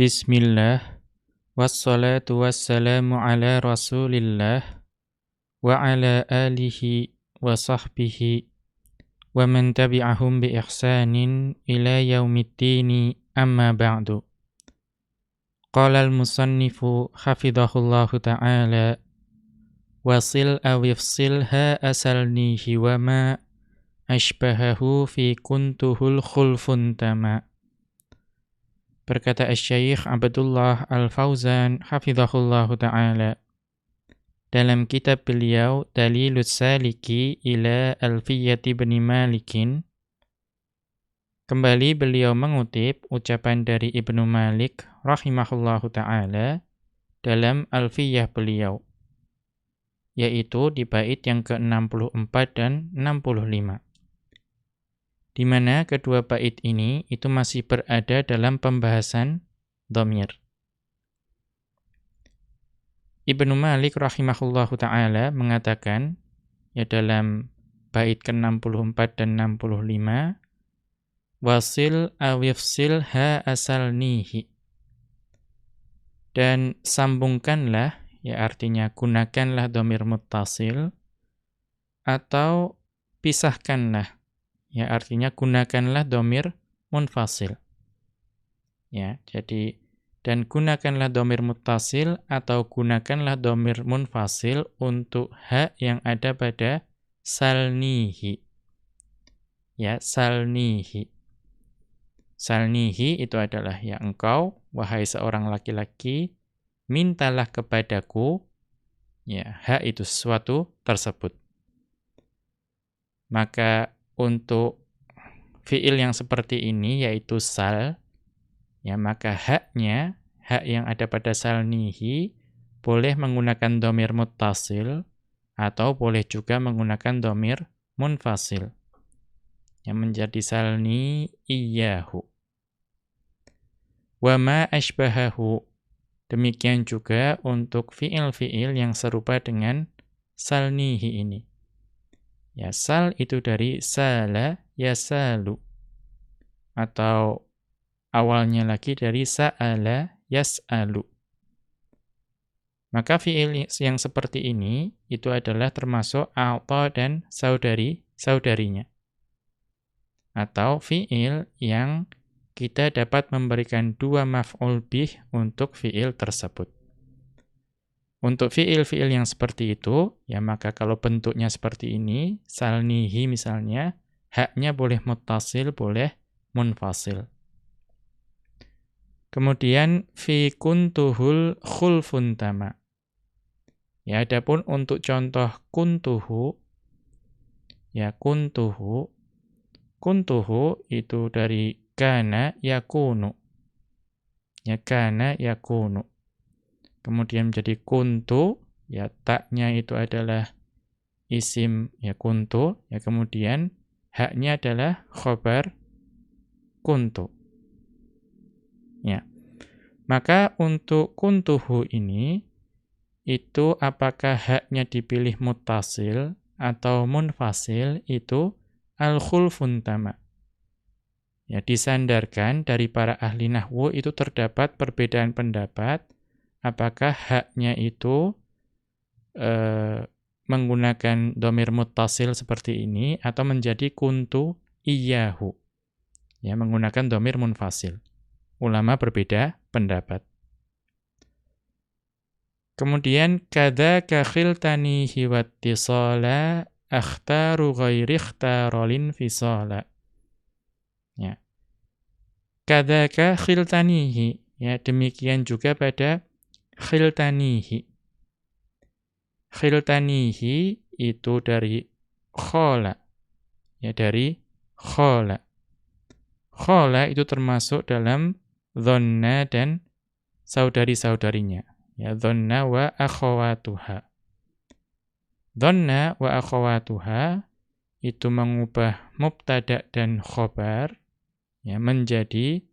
Bismillah. Wassalatu wassalamu ala rasulillah Wa ala alihi wa sahbihi Wa man tabi'ahum bi ihsanin ila yaumiddini amma ba'du. Qala al-musannifu hafidhahullahu ta'ala Wasil awifsilha asalnihi wa ma Ashbahahu fi kuntuhul khulfun tama' Berkata Syekh Abdullah Al-Fauzan hafizahullahu taala. Dalam kitab beliau Dalilus Saliki ila Alfiyati bin Malikin kembali beliau mengutip ucapan dari Ibnu Malik rahimahullahu taala dalam Alfiyah beliau yaitu di bait yang ke-64 dan 65 di mana kedua bait ini itu masih berada dalam pembahasan domir. Ibnu Malik rahimahullahu taala mengatakan ya dalam bait ke-64 dan 65 wasil awifsil ha asalnihi dan sambungkanlah ya artinya gunakanlah domir muttasil atau pisahkanlah Ya, artinya gunakanlah domir munfasil. Ya, jadi dan gunakanlah domir mutasil atau gunakanlah domir munfasil untuk hak yang ada pada salnihi. Ya, salnihi. Salnihi itu adalah ya engkau, wahai seorang laki-laki, mintalah kepadaku, ya, hak itu sesuatu tersebut. Maka untuk fiil yang seperti ini yaitu sal ya maka haknya hak yang ada pada sal nihi boleh menggunakan domir muttasil atau boleh juga menggunakan domir munfasil. Yang menjadi salni iyahu wa ma ashbahahu. Demikian juga untuk fiil-fiil yang serupa dengan salnihi ini Ya, sal itu dari sala yasalu. Atau awalnya lagi dari sa'ala yas'alu. Maka fiil yang seperti ini itu adalah termasuk alta dan saudari-saudarinya. Atau fiil yang kita dapat memberikan dua maf'ul bih untuk fiil tersebut. Untuk fiil-fiil yang seperti itu, ya maka kalau bentuknya seperti ini, salnihi misalnya, haknya boleh mutasil, boleh munfasil. Kemudian fi kuntuhul khulfun tama. Ya, adapun untuk contoh kuntuhu ya kuntuhu kuntuhu itu dari kana yakunu. Ya kana yakunu kemudian menjadi kuntu, ya taknya itu adalah isim ya kuntu, ya kemudian haknya adalah khobar kuntu. Ya. Maka untuk kuntuhu ini itu apakah haknya dipilih mutasil atau munfasil itu al-khulfun tama. Ya, disandarkan dari para ahli nahwu itu terdapat perbedaan pendapat apakah haknya itu e, menggunakan domir mutasil seperti ini atau menjadi kuntu iyahu. Ya, menggunakan domir munfasil. Ulama berbeda pendapat. Kemudian kada kakhiltani hiwattisala akhtaru ghairi ikhtarolin fisala. Ya. Kadaka khiltanihi. Ya, demikian juga pada khiltanihi. Khiltanihi itu dari khola. Ya, dari khola. Khola itu termasuk dalam dhonna dan saudari-saudarinya. Ya, dhonna wa akhawatuha. Dhonna wa akhawatuha itu mengubah mubtada dan khobar ya, menjadi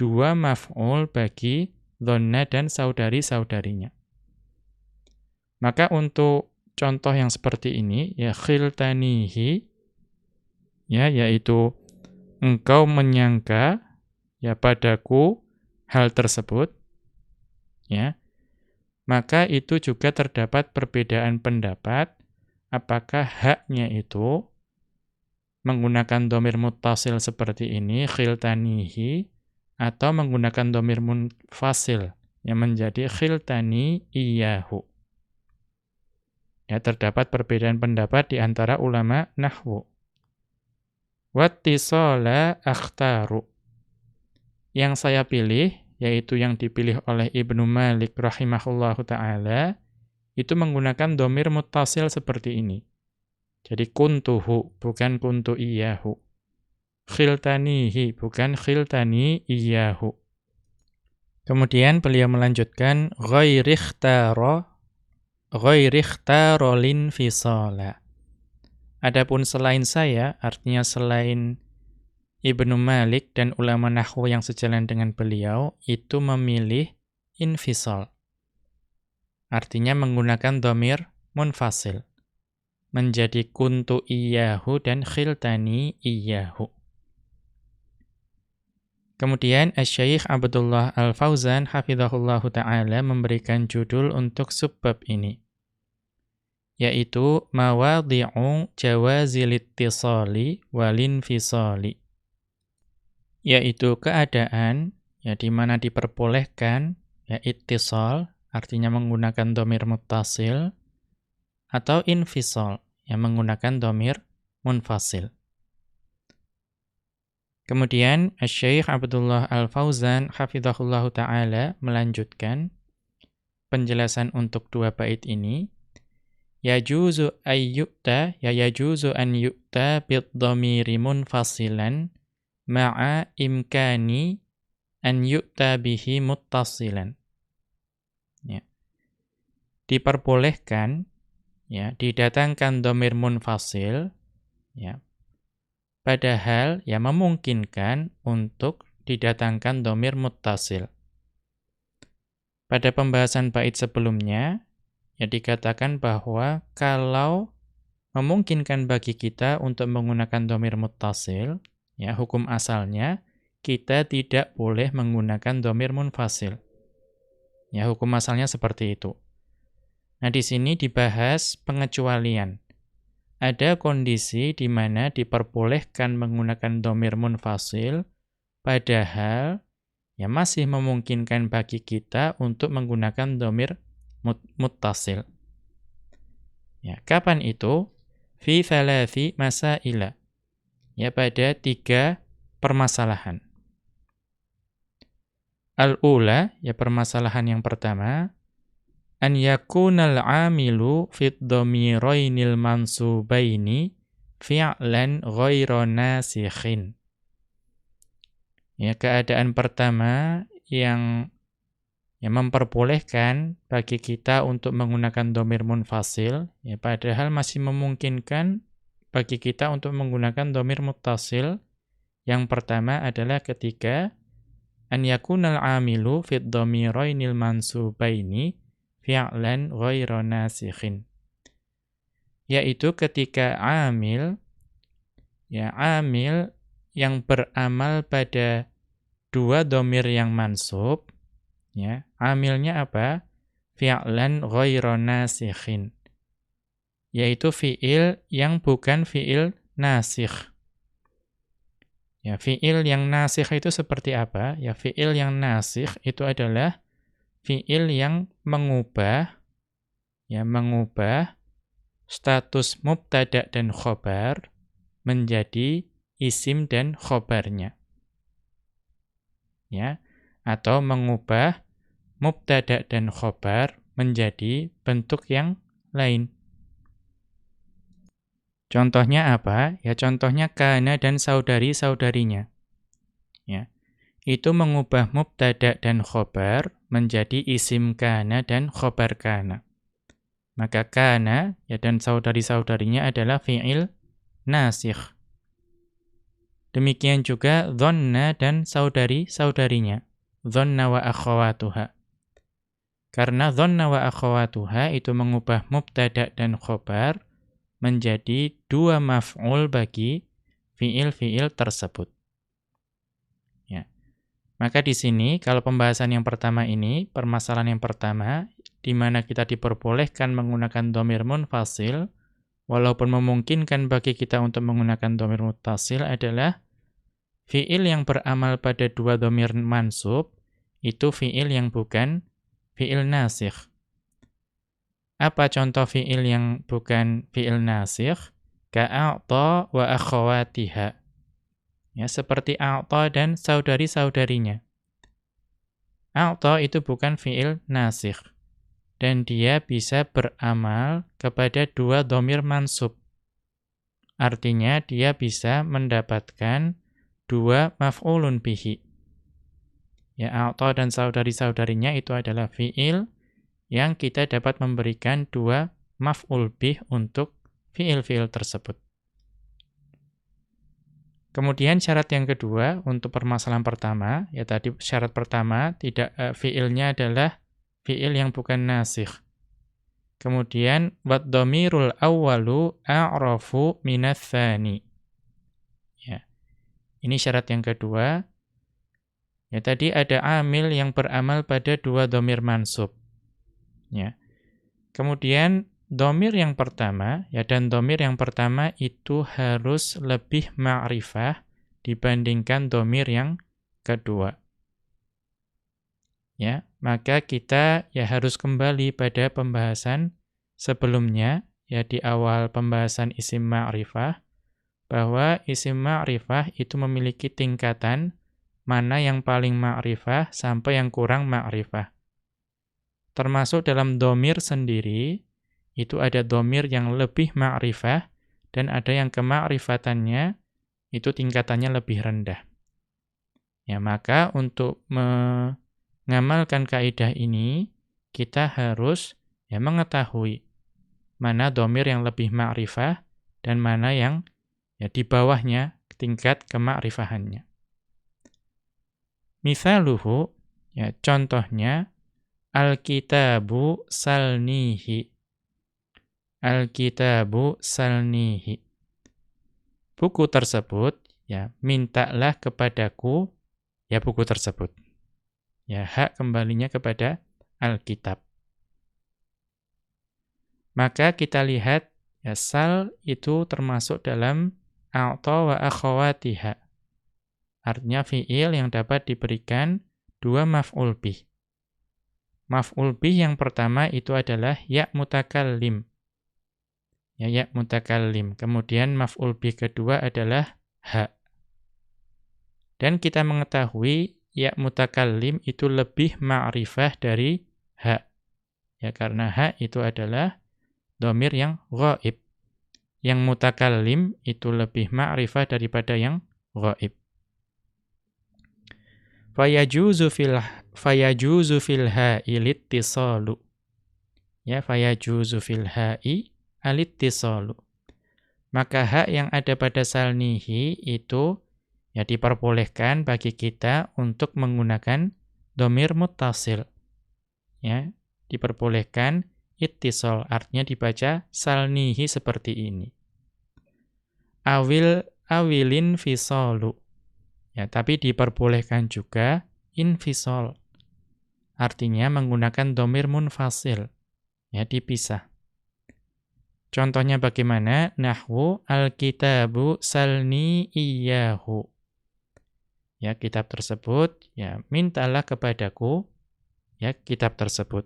dua maf'ul bagi Donna dan saudari-saudarinya. Maka untuk contoh yang seperti ini, ya khiltanihi, ya yaitu engkau menyangka ya padaku hal tersebut, ya, maka itu juga terdapat perbedaan pendapat apakah haknya itu menggunakan domir mutasil seperti ini, khiltanihi, atau menggunakan domir munfasil yang menjadi khiltani iyahu. Ya, terdapat perbedaan pendapat di antara ulama nahwu. Wattisala akhtaru. Yang saya pilih, yaitu yang dipilih oleh Ibnu Malik rahimahullahu ta'ala, itu menggunakan domir mutasil seperti ini. Jadi kuntuhu, bukan kuntu iyahu. Khiltanihi, bukan khiltani iyahu. Kemudian beliau melanjutkan ghairikhtara ghairikhtara linfisala. Adapun selain saya, artinya selain Ibnu Malik dan ulama nahwu yang sejalan dengan beliau itu memilih infisal. Artinya menggunakan domir munfasil. Menjadi kuntu iyahu dan khiltani iyahu. Kemudian Syekh Abdullah Al-Fauzan hafizahullahu taala memberikan judul untuk subbab ini yaitu mawadhi'u jawazil ittisali walinfisali yaitu keadaan ya di mana diperbolehkan ya ittisal artinya menggunakan domir muttasil atau infisal yang menggunakan domir munfasil. Kemudian Syekh Abdullah Al-Fauzan hafizahullahu taala melanjutkan penjelasan untuk dua bait ini. Yajuzu ayyuta ya yajuzu an yu'ta bid-dhamiri munfasilan ma'a imkani an yu'ta bihi muttasilan. Ya. Diperbolehkan ya didatangkan dhamir munfasil ya Padahal ya memungkinkan untuk didatangkan domir muttasil. Pada pembahasan bait sebelumnya, ya dikatakan bahwa kalau memungkinkan bagi kita untuk menggunakan domir muttasil, ya hukum asalnya, kita tidak boleh menggunakan domir munfasil. Ya hukum asalnya seperti itu. Nah di sini dibahas pengecualian ada kondisi di mana diperbolehkan menggunakan domir munfasil, padahal ya masih memungkinkan bagi kita untuk menggunakan domir mut muttasil. Ya, kapan itu? Fi thalathi masaila. Ya, pada tiga permasalahan. Al-ula, ya permasalahan yang pertama, an yakunal amilu fit dhamirainil mansubaini fi'lan ghairu nasikhin. Ya, keadaan pertama yang yang memperbolehkan bagi kita untuk menggunakan domir munfasil, ya, padahal masih memungkinkan bagi kita untuk menggunakan domir muttasil. Yang pertama adalah ketika an yakunal amilu fit dhamirainil mansubaini fi'lan ghairu nasikhin. Yaitu ketika amil ya amil yang beramal pada dua domir yang mansub ya amilnya apa? Fi'lan ghairu nasikhin. Yaitu fi'il yang bukan fi'il nasikh. Ya fi'il yang nasikh itu seperti apa? Ya fi'il yang nasikh itu adalah fiil yang mengubah ya mengubah status mubtada dan khobar menjadi isim dan khobarnya. Ya, atau mengubah mubtada dan khobar menjadi bentuk yang lain. Contohnya apa? Ya contohnya kana dan saudari-saudarinya. Ya itu mengubah mubtada dan khobar menjadi isim kana dan khobar kana. Maka kana ya dan saudari-saudarinya adalah fi'il nasikh. Demikian juga dhanna dan saudari-saudarinya. Dhanna wa akhawatuha. Karena dhanna wa akhawatuha itu mengubah mubtada dan khobar menjadi dua maf'ul bagi fi'il-fi'il tersebut. Maka di sini kalau pembahasan yang pertama ini, permasalahan yang pertama di mana kita diperbolehkan menggunakan domir munfasil walaupun memungkinkan bagi kita untuk menggunakan domir mutasil adalah fiil yang beramal pada dua domir mansub itu fiil yang bukan fiil nasikh. Apa contoh fiil yang bukan fiil nasikh? Ka'a'ta wa akhawatiha. Ya, seperti a'ta dan saudari-saudarinya. A'ta itu bukan fi'il nasikh. Dan dia bisa beramal kepada dua domir mansub. Artinya dia bisa mendapatkan dua maf'ulun bihi. Ya, a'ta dan saudari-saudarinya itu adalah fi'il yang kita dapat memberikan dua maf'ul bih untuk fi'il-fi'il tersebut. Kemudian syarat yang kedua untuk permasalahan pertama, ya tadi syarat pertama tidak uh, fiilnya adalah fiil yang bukan nasikh. Kemudian wat dhamirul awwalu a'rafu minatsani. Ya. Ini syarat yang kedua. Ya tadi ada amil yang beramal pada dua dhamir mansub. Ya. Kemudian Domir yang pertama, ya dan domir yang pertama itu harus lebih ma'rifah dibandingkan domir yang kedua. Ya, maka kita ya harus kembali pada pembahasan sebelumnya, ya di awal pembahasan isim ma'rifah, bahwa isim ma'rifah itu memiliki tingkatan mana yang paling ma'rifah sampai yang kurang ma'rifah. Termasuk dalam domir sendiri, itu ada domir yang lebih ma'rifah dan ada yang kema'rifatannya itu tingkatannya lebih rendah. Ya, maka untuk mengamalkan kaidah ini kita harus ya mengetahui mana domir yang lebih ma'rifah dan mana yang ya di bawahnya tingkat kema'rifahannya. Misaluhu ya contohnya Alkitabu salnihi Alkitabu salnihi. Buku tersebut, ya, mintalah kepadaku, ya buku tersebut. Ya, hak kembalinya kepada Alkitab. Maka kita lihat, ya, sal itu termasuk dalam a'ta wa akhawatiha. Artinya fi'il yang dapat diberikan dua maf'ul bih. Maf'ul bih yang pertama itu adalah ya mutakallim ya ya mutakallim. Kemudian maf'ul bih kedua adalah ha. Dan kita mengetahui ya mutakallim itu lebih ma'rifah dari ha. Ya karena ha itu adalah domir yang ghaib. Yang mutakallim itu lebih ma'rifah daripada yang ghaib. Fayajuzu fil fayajuzu fil ha'i littisalu. Ya fayajuzu fil ha'i alittisalu. Maka hak yang ada pada salnihi itu ya diperbolehkan bagi kita untuk menggunakan domir mutasil. Ya, diperbolehkan ittisal, artinya dibaca salnihi seperti ini. Awil awilin fisalu. Ya, tapi diperbolehkan juga infisal. Artinya menggunakan domir munfasil. Ya, dipisah. Contohnya bagaimana? Nahwu al-kitabu salni iyahu. Ya, kitab tersebut, ya, mintalah kepadaku, ya, kitab tersebut.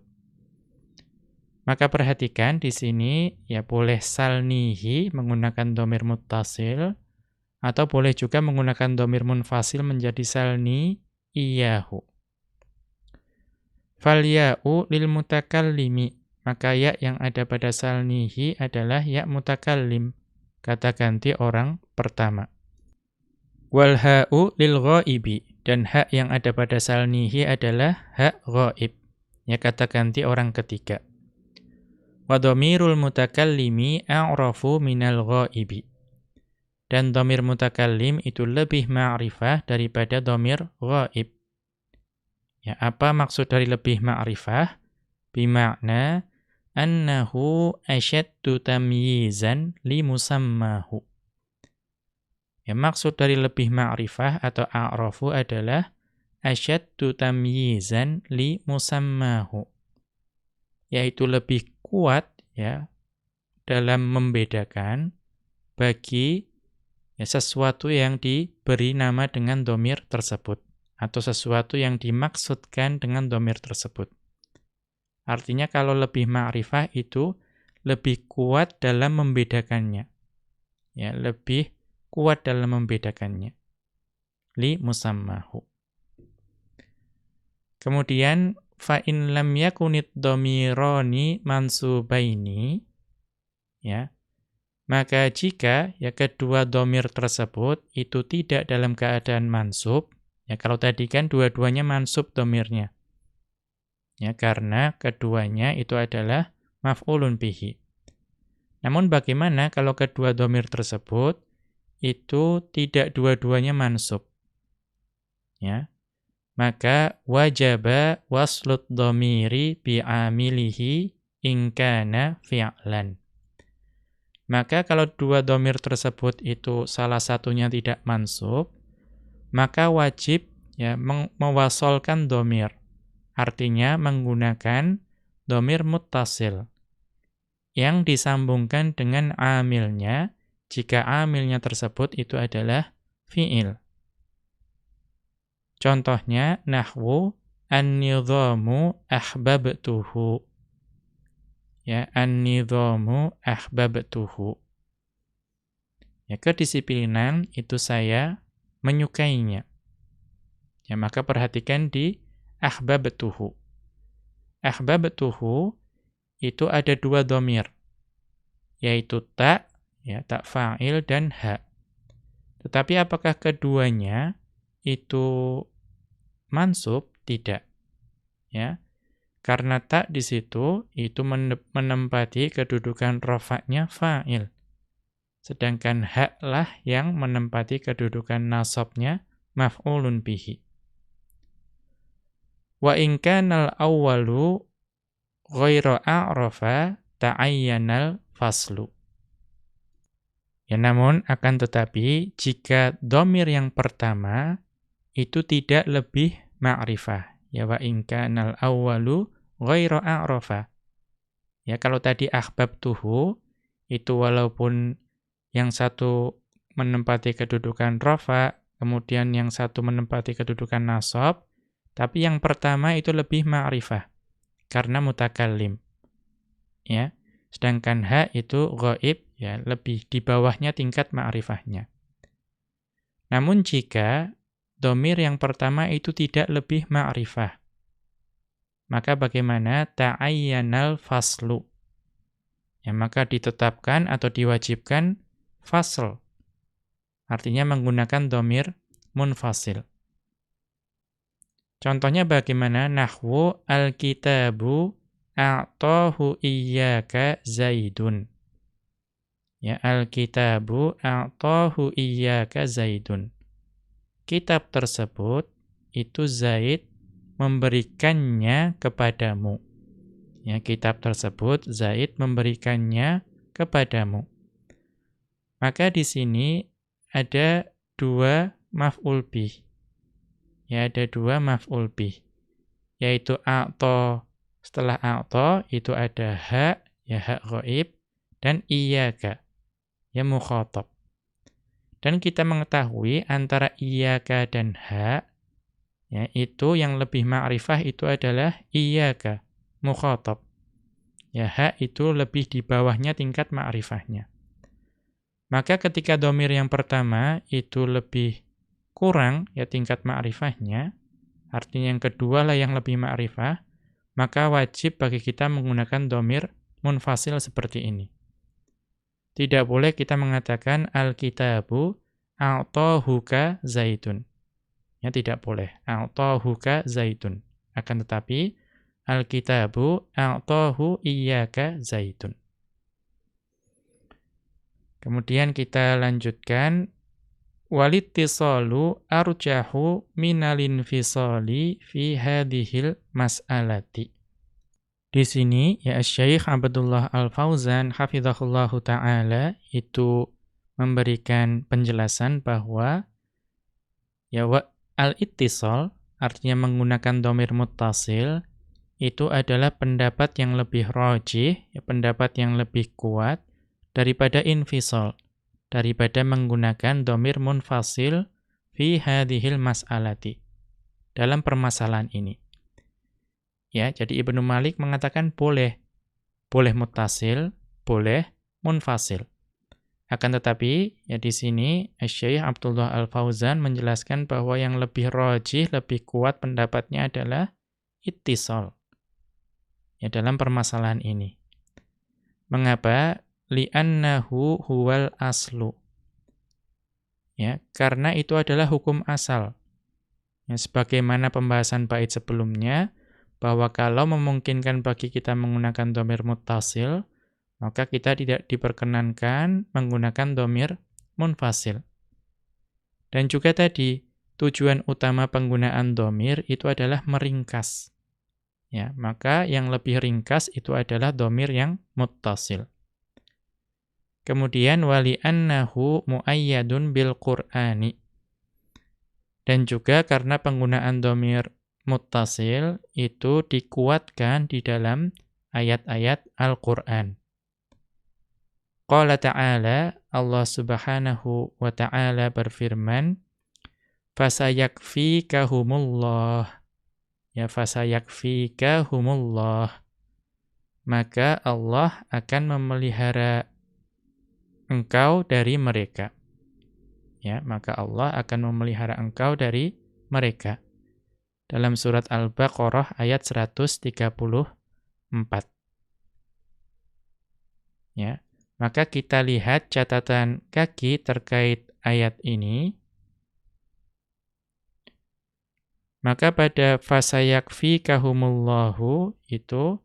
Maka perhatikan di sini, ya, boleh salnihi menggunakan domir muttasil, atau boleh juga menggunakan domir munfasil menjadi salni iyahu. Falya'u lil mutakallimi maka ya yang ada pada salnihi adalah ya mutakallim, kata ganti orang pertama. Wal ha'u lil ghaibi dan hak yang ada pada salnihi adalah hak ghaib, ya kata ganti orang ketiga. Wa dhamirul mutakallimi a'rafu minal ghaibi. Dan domir mutakallim itu lebih ma'rifah daripada domir ghaib. Ya, apa maksud dari lebih ma'rifah? Bima'na annahu asyaddu tamyizan li musammahu. Ya, maksud dari lebih ma'rifah atau a'rafu adalah asyaddu tamyizan li musammahu. Yaitu lebih kuat ya dalam membedakan bagi ya, sesuatu yang diberi nama dengan domir tersebut atau sesuatu yang dimaksudkan dengan domir tersebut. Artinya kalau lebih ma'rifah itu lebih kuat dalam membedakannya. Ya, lebih kuat dalam membedakannya. Li musammahu. Kemudian fa in lam yakunid dhamirani mansubaini ya maka jika ya kedua domir tersebut itu tidak dalam keadaan mansub ya kalau tadi kan dua-duanya mansub domirnya ya karena keduanya itu adalah maf'ulun bihi namun bagaimana kalau kedua domir tersebut itu tidak dua-duanya mansub ya maka wajaba waslut dhamiri bi'amilihi ingkana fi'lan. Maka kalau dua domir tersebut itu salah satunya tidak mansub, maka wajib ya mewasolkan domir. Artinya menggunakan domir muttasil yang disambungkan dengan amilnya jika amilnya tersebut itu adalah fi'il. Contohnya nahwu an-nidhamu ahbabtuhu. Ya, an-nidhamu ahbabtuhu. Ya, kedisiplinan itu saya menyukainya. Ya, maka perhatikan di ahbabtuhu. Ahbabtuhu itu ada dua domir, yaitu tak, ya, tak fa'il dan ha. Tetapi apakah keduanya itu mansub? Tidak. Ya. Karena tak di situ itu menempati kedudukan rofaknya fa'il. Sedangkan haklah yang menempati kedudukan nasabnya maf'ulun bihi. Wa in kanal awwalu a'rafa ta'ayyanal faslu. Ya namun akan tetapi jika domir yang pertama itu tidak lebih ma'rifah. Ya wa in kanal awwalu a'rafa. Ya kalau tadi tuhu itu walaupun yang satu menempati kedudukan rafa, kemudian yang satu menempati kedudukan nasab, tapi yang pertama itu lebih ma'rifah karena mutakallim. Ya. Sedangkan ha itu ghaib ya, lebih di bawahnya tingkat ma'rifahnya. Namun jika domir yang pertama itu tidak lebih ma'rifah. Maka bagaimana ta'ayyanal faslu? Ya, maka ditetapkan atau diwajibkan fasl. Artinya menggunakan domir munfasil. Contohnya bagaimana nahwu al-kitabu a'tahu iyyaka zaidun. Ya al-kitabu a'tahu iyyaka zaidun kitab tersebut itu Zaid memberikannya kepadamu. Ya, kitab tersebut Zaid memberikannya kepadamu. Maka di sini ada dua maf'ul bih. Ya, ada dua maf'ul bih. Yaitu a'to. Setelah a'to itu ada ha, ya ha ghaib dan iyyaka. Ya mukhatab. Dan kita mengetahui antara iyaka dan ha, ya, itu yang lebih ma'rifah itu adalah iyaka, mukhatab. Ya, ha itu lebih di bawahnya tingkat ma'rifahnya. Maka ketika domir yang pertama itu lebih kurang ya tingkat ma'rifahnya, artinya yang kedua lah yang lebih ma'rifah, maka wajib bagi kita menggunakan domir munfasil seperti ini. Tidak boleh kita mengatakan al-kitabu a'tahuka zaitun. Ya tidak boleh. A'tahuka zaitun. Akan tetapi al-kitabu a'tahu iyyaka zaitun. Kemudian kita lanjutkan walittisalu arjahu minalinfisali fi hadhil mas'alati. Di sini ya Syekh Abdullah Al-Fauzan hafizahullahu taala itu memberikan penjelasan bahwa ya al-ittisal artinya menggunakan domir mutasil, itu adalah pendapat yang lebih rojih, ya, pendapat yang lebih kuat daripada infisol, daripada menggunakan domir munfasil fi hadhil mas'alati, dalam permasalahan ini. Ya, jadi Ibnu Malik mengatakan boleh, boleh mutasil, boleh munfasil. Akan tetapi, ya di sini Syekh Abdullah Al-Fauzan menjelaskan bahwa yang lebih rojih, lebih kuat pendapatnya adalah ittisal ya dalam permasalahan ini. Mengapa? Li'annahu huwal aslu. Ya, karena itu adalah hukum asal. Ya, sebagaimana pembahasan bait sebelumnya, bahwa kalau memungkinkan bagi kita menggunakan domir mutasil, maka kita tidak diperkenankan menggunakan domir munfasil. Dan juga tadi, tujuan utama penggunaan domir itu adalah meringkas. Ya, maka yang lebih ringkas itu adalah domir yang muttasil. Kemudian wali annahu muayyadun bil Qur'ani. Dan juga karena penggunaan domir muttasil itu dikuatkan di dalam ayat-ayat Al-Qur'an. Qala ta'ala Allah Subhanahu wa ta'ala berfirman fasayakfikahumullah ya fasayakfika humullah maka Allah akan memelihara engkau dari mereka. Ya maka Allah akan memelihara engkau dari mereka. Dalam surat Al-Baqarah ayat 134 ya maka kita lihat catatan kaki terkait ayat ini. Maka pada fasayakfi kahumullahu itu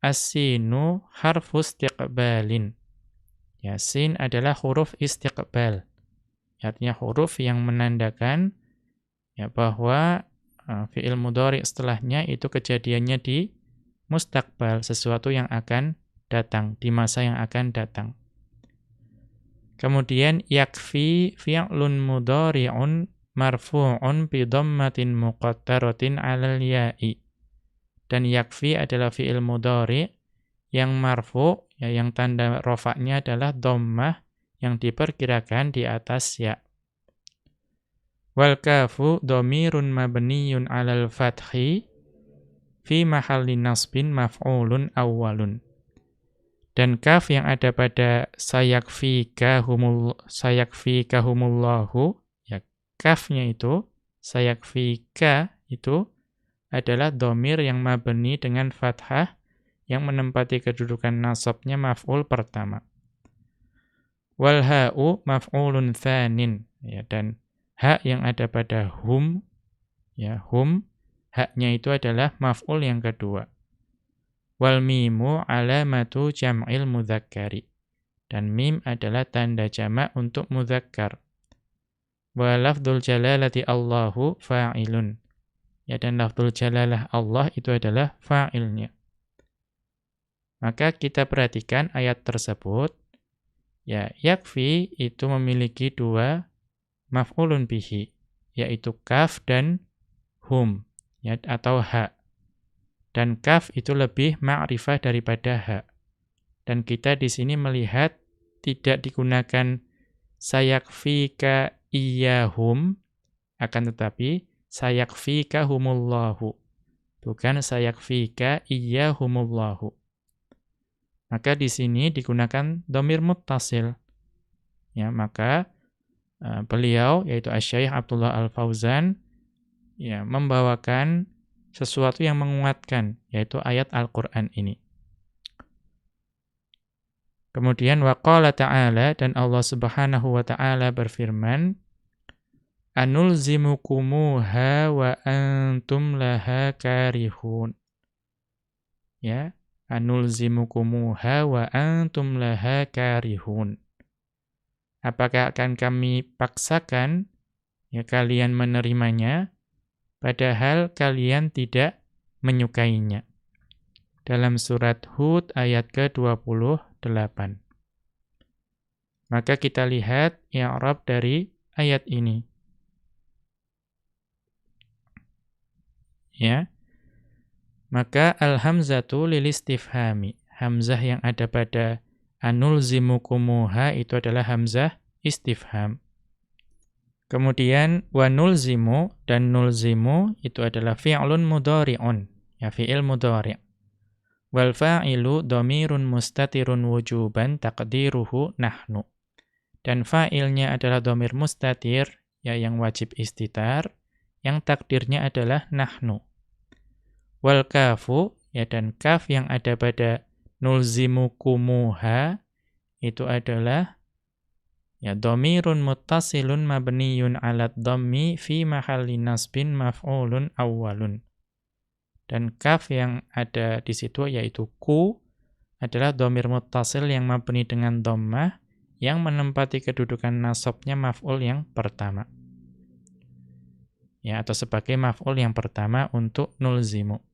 asinu harfus istiqbalin. Ya, sin adalah huruf istiqbal. Artinya huruf yang menandakan ya bahwa uh, fi'il mudhari setelahnya itu kejadiannya di mustaqbal, sesuatu yang akan datang, di masa yang akan datang. Kemudian yakfi fi'lun mudhari'un marfu'un bi dhammatin muqaddaratin 'alal ya'i. Dan yakfi adalah fi'il mudhari yang marfu ya yang tanda rafa'nya adalah dhammah yang diperkirakan di atas ya. Wal kafu dhamirun mabniyun 'alal fathi fi mahalli nasbin maf'ulun awwalun. Dan kaf yang ada pada sayakfika humul sayakfika humullahu kafnya itu, sayakfika itu adalah domir yang mabni dengan fathah yang menempati kedudukan nasabnya maf'ul pertama. Wal ha'u maf'ulun thanin ya dan hak yang ada pada hum ya hum haknya itu adalah maf'ul yang kedua. Wal mimu alamatu jam'il mudzakkari dan mim adalah tanda jamak untuk mudzakkar. Wa lafdul jalalati Allahu fa'ilun. Ya dan lafdul jalalah Allah itu adalah fa'ilnya. Maka kita perhatikan ayat tersebut. Ya, yakfi itu memiliki dua maf'ulun bihi, yaitu kaf dan hum, ya, atau ha. Dan kaf itu lebih ma'rifah daripada ha. Dan kita di sini melihat tidak digunakan sayakfika iyahum akan tetapi sayakfika humullahu bukan sayakfika iyahumullahu maka di sini digunakan domir muttasil ya maka uh, beliau yaitu Asy-Syaikh Abdullah Al-Fauzan ya membawakan sesuatu yang menguatkan yaitu ayat Al-Qur'an ini Kemudian waqala ta'ala dan Allah Subhanahu wa taala berfirman anulzimukumuha wa antum laha karihun. Ya, anulzimukumuha wa antum laha karihun. Apakah akan kami paksakan ya kalian menerimanya padahal kalian tidak menyukainya. Dalam surat Hud ayat ke-28. Maka kita lihat i'rab dari ayat ini. ya. Maka al-hamzatu lil istifhami. Hamzah yang ada pada anulzimukumuha itu adalah hamzah istifham. Kemudian wa nulzimu dan nulzimu itu adalah fi'lun mudhari'un, ya fi'il mudhari'. Wal fa'ilu dhamirun mustatirun wujuban taqdiruhu nahnu. Dan fa'ilnya adalah dhamir mustatir, ya yang wajib istitar, yang takdirnya adalah nahnu. Wal kafu, ya dan kaf yang ada pada nulzimu kumuha, itu adalah Ya, dhamirun muttasilun mabniyun 'ala dhammi fi mahalli nasbin maf'ulun awwalun. Dan kaf yang ada di situ yaitu ku adalah dhamir muttasil yang mabni dengan dhammah yang menempati kedudukan nasabnya maf'ul yang pertama. Ya, atau sebagai maf'ul yang pertama untuk nulzimu.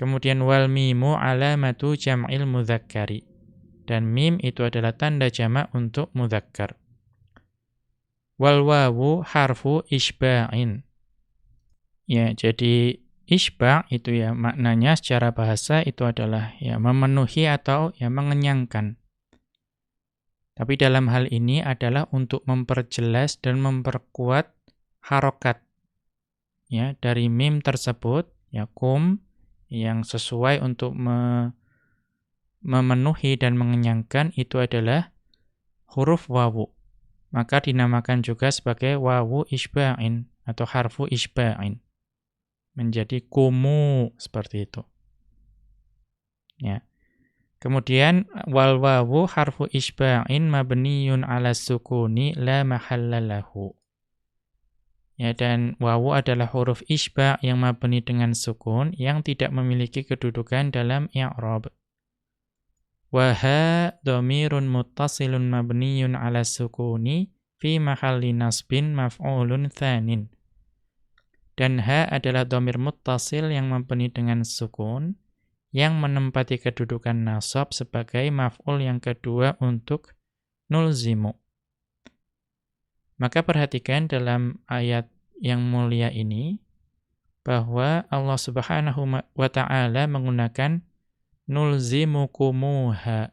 Kemudian wal mimu alamatu jam'il mudzakkari. Dan mim itu adalah tanda jamak untuk mudzakkar. Wal wawu harfu isba'in. Ya, jadi isba' itu ya maknanya secara bahasa itu adalah ya memenuhi atau ya mengenyangkan. Tapi dalam hal ini adalah untuk memperjelas dan memperkuat harokat ya dari mim tersebut ya kum yang sesuai untuk me memenuhi dan mengenyangkan itu adalah huruf wawu. Maka dinamakan juga sebagai wawu isba'in atau harfu isba'in. Menjadi kumu seperti itu. Ya. Kemudian wal wawu harfu isba'in mabniyun 'ala sukuni la mahallalahu. Ya dan wawu adalah huruf isba' yang mabni dengan sukun yang tidak memiliki kedudukan dalam i'rab. Waha domirun muttasilun mabniyun ala sukuni fi mahalli nasbin maf'ulun thanin. Dan ha adalah domir muttasil yang mabni dengan sukun, yang menempati kedudukan nasab sebagai maf'ul yang kedua untuk nulzimu. Maka perhatikan dalam ayat yang mulia ini, bahwa Allah subhanahu wa ta'ala menggunakan nulzimukumuha.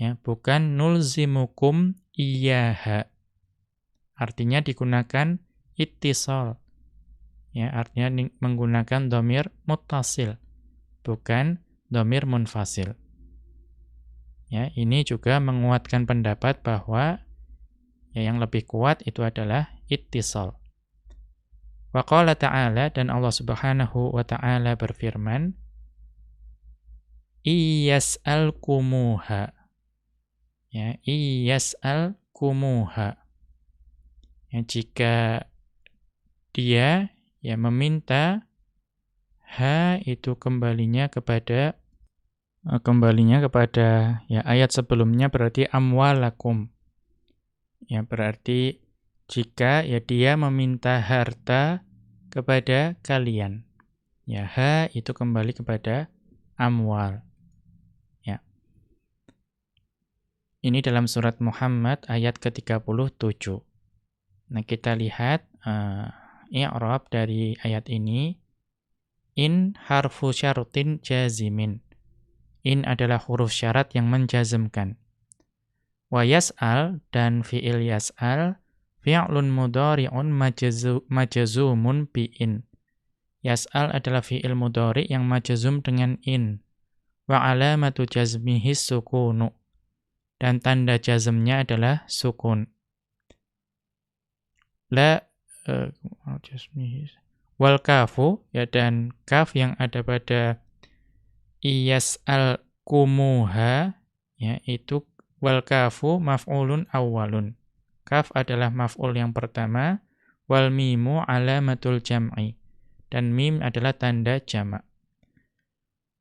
Ya, bukan nulzimukum iyaha. Artinya digunakan ittisal. Ya, artinya menggunakan domir mutasil, bukan domir munfasil. Ya, ini juga menguatkan pendapat bahwa ya, yang lebih kuat itu adalah ittisal. Wa qala ta'ala dan Allah Subhanahu wa ta'ala berfirman iyas'alkumuha. Ya, iyas'alkumuha. Ya, jika dia ya meminta ha itu kembalinya kepada eh, kembalinya kepada ya ayat sebelumnya berarti amwalakum. Ya, berarti jika ya dia meminta harta kepada kalian. Ya, ha itu kembali kepada amwal. Ini dalam surat Muhammad ayat ke-37. Nah, kita lihat uh, i'rab dari ayat ini. In harfu syartin jazimin. In adalah huruf syarat yang menjazmkan. Wa yas'al dan fi'il yas'al fi'lun mudhari'un majazumun in. Yas'al adalah fi'il mudhari yang majazum dengan in. Wa alamatu jazmihi sukunu dan tanda jazmnya adalah sukun. La uh, wal kafu ya dan kaf yang ada pada iyas al kumuha ya itu wal kafu maf'ulun awwalun. Kaf adalah maf'ul yang pertama, wal mimu alamatul jam'i. Dan mim adalah tanda jamak.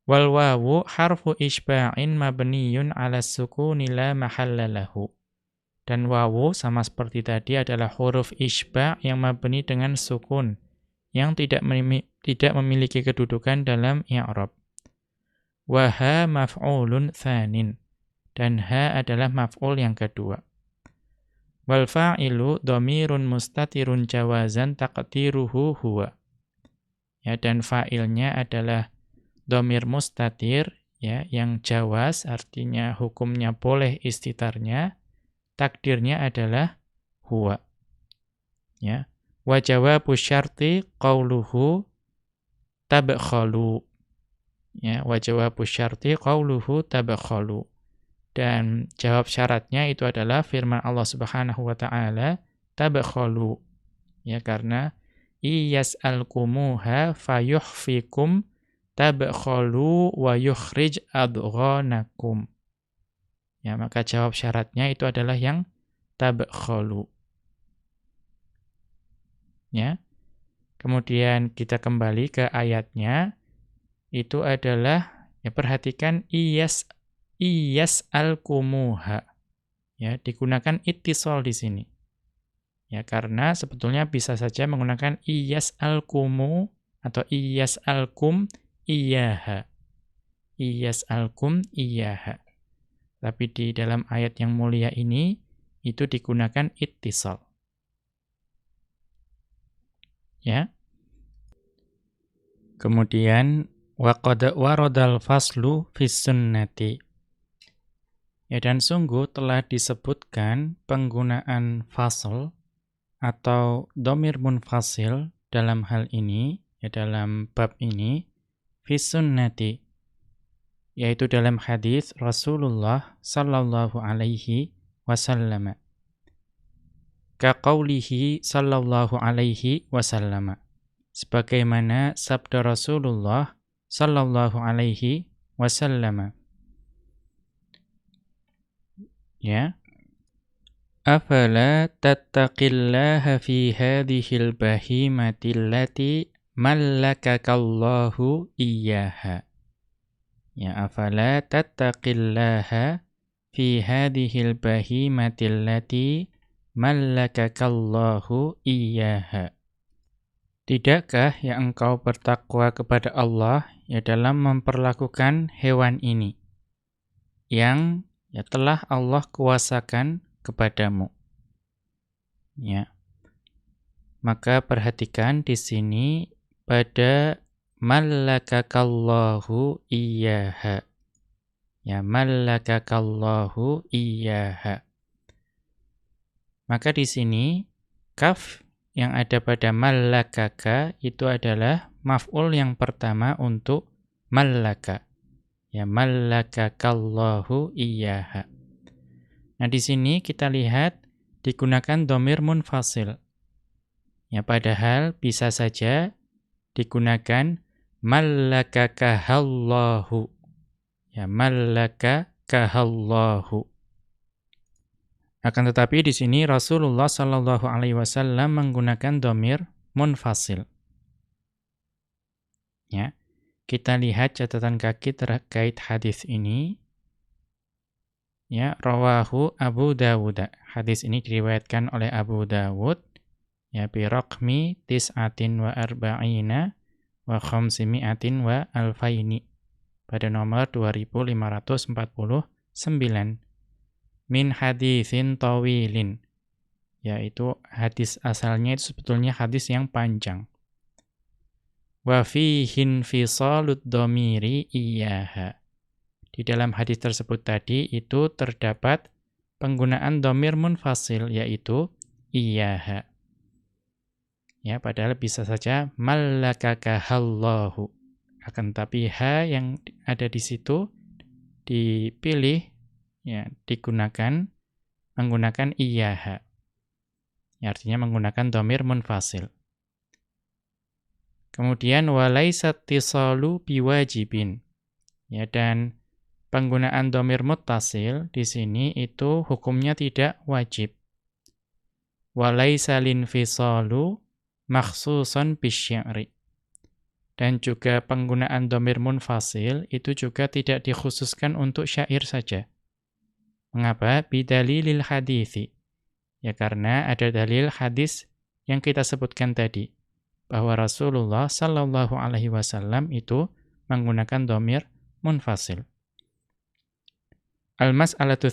Wal wawu harfu isba'in mabniyun ala sukuni la mahalla lahu. Dan wawu sama seperti tadi adalah huruf isba' yang mabni dengan sukun yang tidak tidak memiliki kedudukan dalam i'rab. Wa ha maf'ulun tsanin. Dan ha adalah maf'ul yang kedua. Wal fa'ilu dhamirun mustatirun jawazan taqdiruhu huwa. ya dan fa'ilnya adalah domir mustatir ya yang jawas artinya hukumnya boleh istitarnya takdirnya adalah huwa ya wa jawabu syarti qauluhu tabakhalu ya wa jawabu syarti qauluhu tabakhalu dan jawab syaratnya itu adalah firman Allah Subhanahu wa taala tabakhalu. Ya karena iyas'alkumuha fayuhfikum tabakhalu wa yukhrij adghanakum. Ya maka jawab syaratnya itu adalah yang tabakhalu. Ya kemudian kita kembali ke ayatnya. Itu adalah ya perhatikan iyas iyas al-kumuha. Ya, digunakan ittisal di sini. Ya, karena sebetulnya bisa saja menggunakan iyas al-kumu atau iyas al-kum iyaha. Iyas al-kum iyaha. Tapi di dalam ayat yang mulia ini itu digunakan ittisal. Ya. Kemudian waqad waradal faslu fis sunnati Ya dan sungguh telah disebutkan penggunaan fasl atau domir munfasil dalam hal ini, ya dalam bab ini, fisunnati, yaitu dalam hadis Rasulullah sallallahu alaihi wasallam. Kaqaulihi sallallahu alaihi wasallam. Sebagaimana sabda Rasulullah sallallahu alaihi wasallam ya. Afala tattaqillaha fi hadhil bahimati allati mallakakallahu iyyaha? Ya afala tattaqillaha fi hadhil bahimati allati mallakakallahu iyyaha? Tidakkah yang engkau bertakwa kepada Allah ya dalam memperlakukan hewan ini yang ya telah Allah kuasakan kepadamu. Ya. Maka perhatikan di sini pada mallakakallahu iyyaha. Ya, mallakakallahu iyyaha. Maka di sini kaf yang ada pada mallakaka itu adalah maf'ul yang pertama untuk mallaka. Ya mallakakallahu iyyaha. Nah, di sini kita lihat digunakan domir munfasil. Ya, padahal bisa saja digunakan mallakakahallahu. Ya, mallakakahallahu. Akan tetapi di sini Rasulullah Shallallahu alaihi wasallam menggunakan domir munfasil. Ya. Kita lihat catatan kaki terkait hadis ini. Ya, rawahu Abu Dawud. Hadis ini diriwayatkan oleh Abu Dawud. Ya bi raqmi tis'atin wa arba'ina wa khamsimi'atin wa alfaini. Pada nomor 2549 min hadisin tawilin. Yaitu hadis asalnya itu sebetulnya hadis yang panjang wa fihin fisalud domiri iyaha. Di dalam hadis tersebut tadi itu terdapat penggunaan domir munfasil yaitu iyaha. Ya, padahal bisa saja mallakakahallahu. Akan tapi ha yang ada di situ dipilih ya digunakan menggunakan iyaha. Ya, artinya menggunakan domir munfasil. Kemudian walaisat biwajibin. Ya dan penggunaan domir muttasil di sini itu hukumnya tidak wajib. Walaisa linfisalu makhsusan bisyari. Dan juga penggunaan domir munfasil itu juga tidak dikhususkan untuk syair saja. Mengapa? Bidalilil hadithi. Ya karena ada dalil hadis yang kita sebutkan tadi bahwa Rasulullah Shallallahu Alaihi Wasallam itu menggunakan domir munfasil. Al-mas'alatu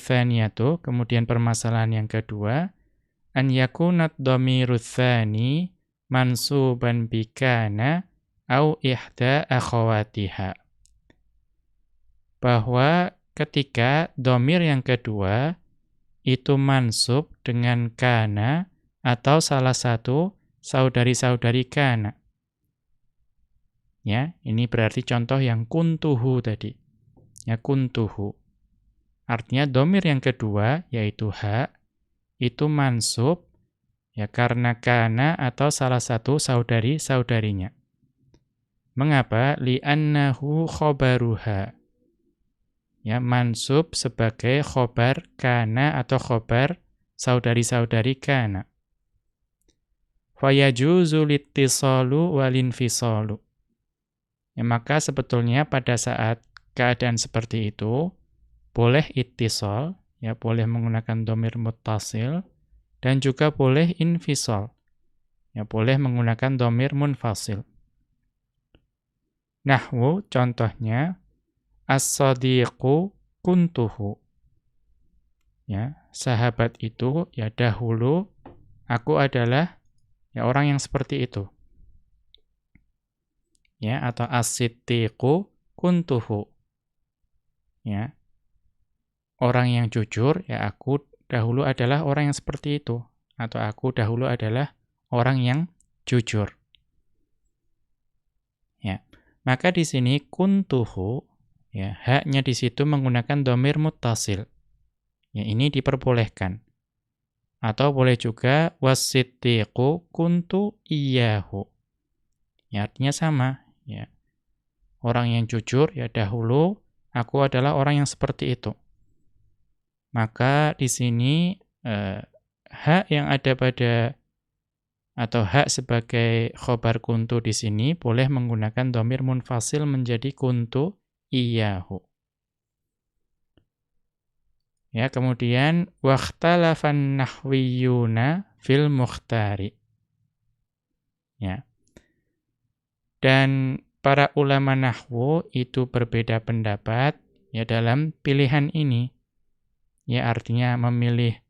kemudian permasalahan yang kedua, an yakunat dhamiru tsani mansuban bikana au ihda akhawatiha. Bahwa ketika domir yang kedua itu mansub dengan kana atau salah satu saudari-saudari kana. Ya, ini berarti contoh yang kuntuhu tadi. Ya, kuntuhu. Artinya domir yang kedua, yaitu ha, itu mansub ya karena kana atau salah satu saudari-saudarinya. Mengapa? Li'annahu khobaruha. Ya, mansub sebagai khobar kana atau khobar saudari-saudari kana. Fayajuzu littisalu walinfisalu. Ya, maka sebetulnya pada saat keadaan seperti itu, boleh ittisal, ya boleh menggunakan domir mutasil, dan juga boleh infisal, ya boleh menggunakan domir munfasil. Nahwu, contohnya, as-sadiqu kuntuhu. Ya, sahabat itu, ya dahulu, aku adalah ya orang yang seperti itu ya atau as-siddiqu kuntuhu. Ya. Orang yang jujur ya aku dahulu adalah orang yang seperti itu atau aku dahulu adalah orang yang jujur. Ya. Maka di sini kuntuhu ya haknya di situ menggunakan domir muttasil. Ya ini diperbolehkan. Atau boleh juga wasiddiqu kuntu iyyahu. Ya artinya sama, ya. Orang yang jujur ya dahulu aku adalah orang yang seperti itu. Maka di sini eh, hak yang ada pada atau hak sebagai khobar kuntu di sini boleh menggunakan domir munfasil menjadi kuntu iyahu. Ya, kemudian waqtalafan nahwiyuna fil mukhtari. Ya. Dan para ulama nahwu itu berbeda pendapat ya dalam pilihan ini. Ya artinya memilih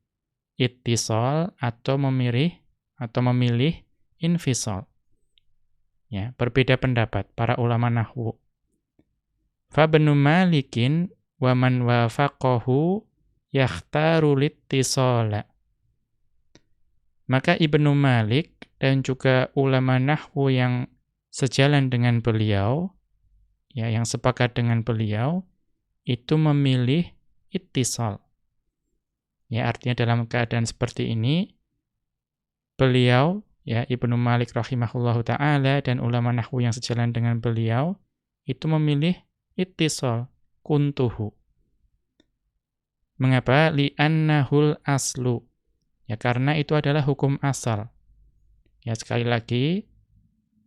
ittisal atau memilih atau memilih infisal. Ya, berbeda pendapat para ulama nahwu. Fabnu Malikin wa man wafaqahu yakhtaru littisala. Maka Ibnu Malik dan juga ulama nahwu yang sejalan dengan beliau, ya yang sepakat dengan beliau, itu memilih ittisal. Ya, artinya dalam keadaan seperti ini, beliau, ya Ibnu Malik rahimahullahu ta'ala dan ulama nahwu yang sejalan dengan beliau, itu memilih ittisal, kuntuhu. Mengapa? Li'annahul aslu. Ya, karena itu adalah hukum asal. Ya, sekali lagi,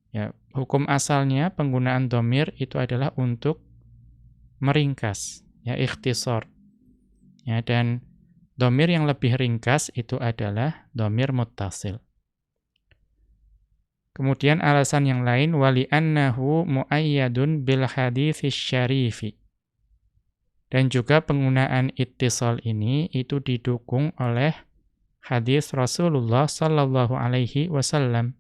Ya, hukum asalnya penggunaan domir itu adalah untuk meringkas, ya ikhtisor. Ya, dan domir yang lebih ringkas itu adalah domir muttasil. Kemudian alasan yang lain wali annahu muayyadun bil haditsis syarifi. Dan juga penggunaan ittisal ini itu didukung oleh hadis Rasulullah sallallahu alaihi wasallam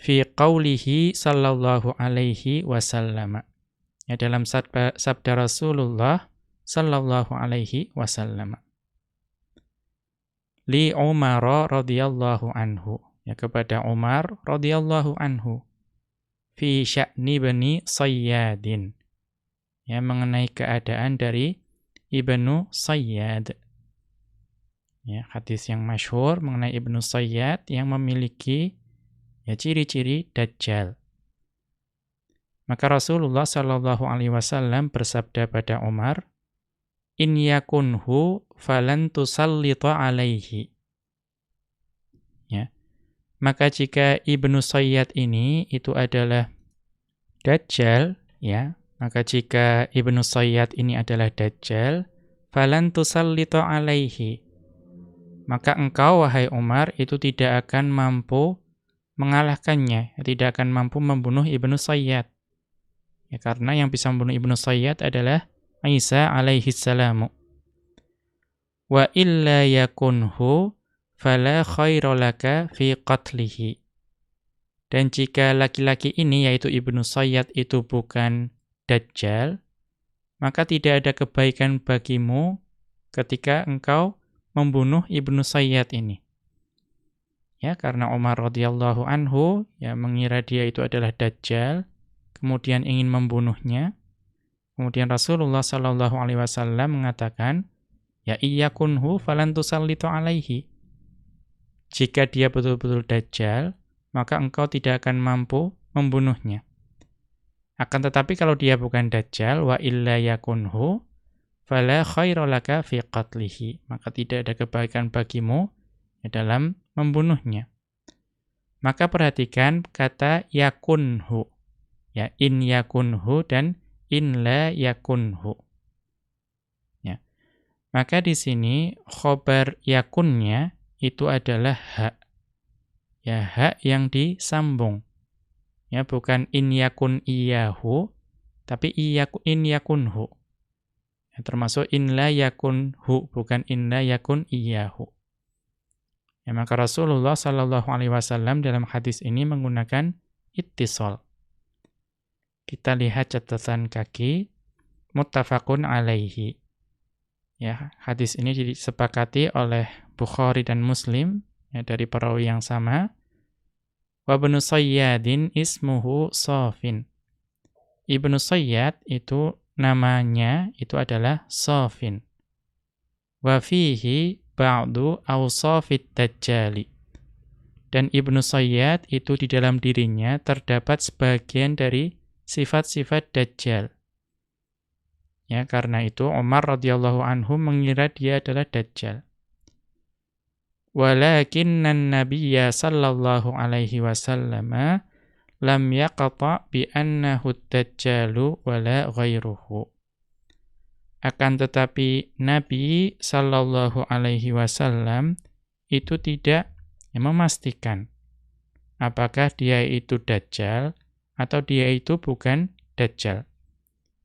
fi qawlihi sallallahu alaihi wasallam. Ya dalam sabda, sabda Rasulullah sallallahu alaihi wasallam. Li Umar radhiyallahu anhu. Ya kepada Umar radhiyallahu anhu. Fi sya'ni bani Sayyadin. Ya mengenai keadaan dari Ibnu Sayyad. Ya, hadis yang masyhur mengenai Ibnu Sayyad yang memiliki Ya ciri-ciri dajjal. Maka Rasulullah Shallallahu alaihi wasallam bersabda pada Umar, "In yakunhu falan tusallita alaihi." Ya. Maka jika Ibnu Sayyad ini itu adalah dajjal, ya, maka jika Ibnu Sayyad ini adalah dajjal, falan alaihi. Maka engkau wahai Umar itu tidak akan mampu mengalahkannya, tidak akan mampu membunuh Ibnu Sayyad. Ya, karena yang bisa membunuh Ibnu Sayyad adalah Isa alaihi salamu. Wa illa yakunhu fala khaira laka fi qatlihi. Dan jika laki-laki ini, yaitu Ibnu Sayyad, itu bukan Dajjal, maka tidak ada kebaikan bagimu ketika engkau membunuh Ibnu Sayyad ini. Ya, karena Umar radhiyallahu anhu ya mengira dia itu adalah dajjal, kemudian ingin membunuhnya. Kemudian Rasulullah sallallahu alaihi wasallam mengatakan, "Ya iyyakunhu falan tusallitu alaihi." Jika dia betul-betul dajjal, maka engkau tidak akan mampu membunuhnya. Akan tetapi kalau dia bukan dajjal wa illa yakunhu fala khairalaka fi qatlihi, maka tidak ada kebaikan bagimu dalam membunuhnya. Maka perhatikan kata yakunhu. Ya, in yakunhu dan in la yakunhu. Ya. Maka di sini khobar yakunnya itu adalah hak. Ya, hak yang disambung. Ya, bukan in yakun iyahu, tapi iyakun in yakunhu. Ya, termasuk in la yakunhu, bukan in la yakun iyahu. Ya, maka Rasulullah Shallallahu Alaihi Wasallam dalam hadis ini menggunakan ittisal. Kita lihat catatan kaki muttafaqun alaihi. Ya, hadis ini disepakati oleh Bukhari dan Muslim ya, dari perawi yang sama. Wa ibnu Sayyadin ismuhu Safin. Ibnu Sayyad itu namanya itu adalah Safin. Wa fihi ba'du awsafid dajjali. Dan Ibnu Sayyad itu di dalam dirinya terdapat sebagian dari sifat-sifat dajjal. Ya, karena itu Umar radhiyallahu anhu mengira dia adalah dajjal. Walakinnan nabiyya sallallahu alaihi wasallam lam yaqta bi annahu dajjalu wala ghairuhu. Akan tetapi Nabi Sallallahu Alaihi Wasallam itu tidak memastikan apakah dia itu dajjal atau dia itu bukan dajjal.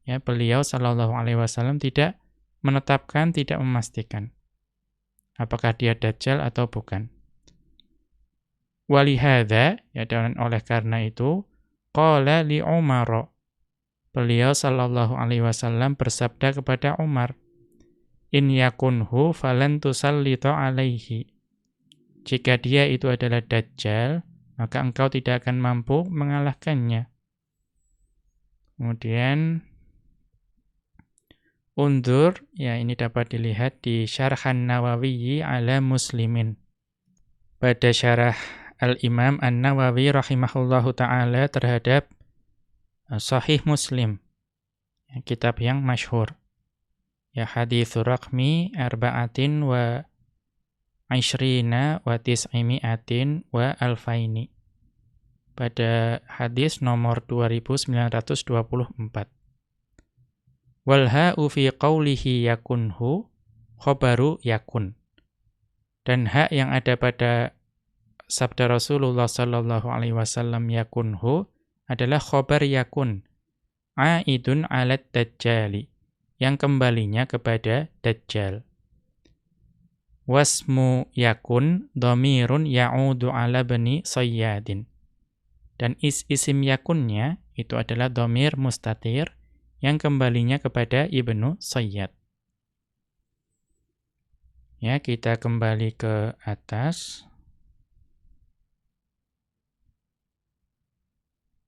Ya, beliau Sallallahu Alaihi Wasallam tidak menetapkan, tidak memastikan apakah dia dajjal atau bukan. Walihada, ya dan oleh karena itu, qala li Umar beliau sallallahu alaihi wasallam bersabda kepada Umar, "In yakunhu falan tusallitu alaihi." Jika dia itu adalah dajjal, maka engkau tidak akan mampu mengalahkannya. Kemudian undur, ya ini dapat dilihat di Syarhan Nawawi ala Muslimin. Pada syarah Al-Imam An-Nawawi rahimahullahu taala terhadap Sahih Muslim, ya, kitab yang masyhur. Ya hadis rakmi arba'atin wa ishrina wa tis'imi'atin wa alfaini. Pada hadis nomor 2924. Wal ha'u fi qawlihi yakunhu khobaru yakun. Dan hak yang ada pada sabda Rasulullah sallallahu alaihi wasallam yakunhu adalah khobar yakun. Aidun alat dajjali. Yang kembalinya kepada dajjal. Wasmu yakun domirun ya'udu ala bani sayyadin. Dan is isim yakunnya itu adalah domir mustatir yang kembalinya kepada Ibnu Sayyad. Ya, kita kembali ke atas.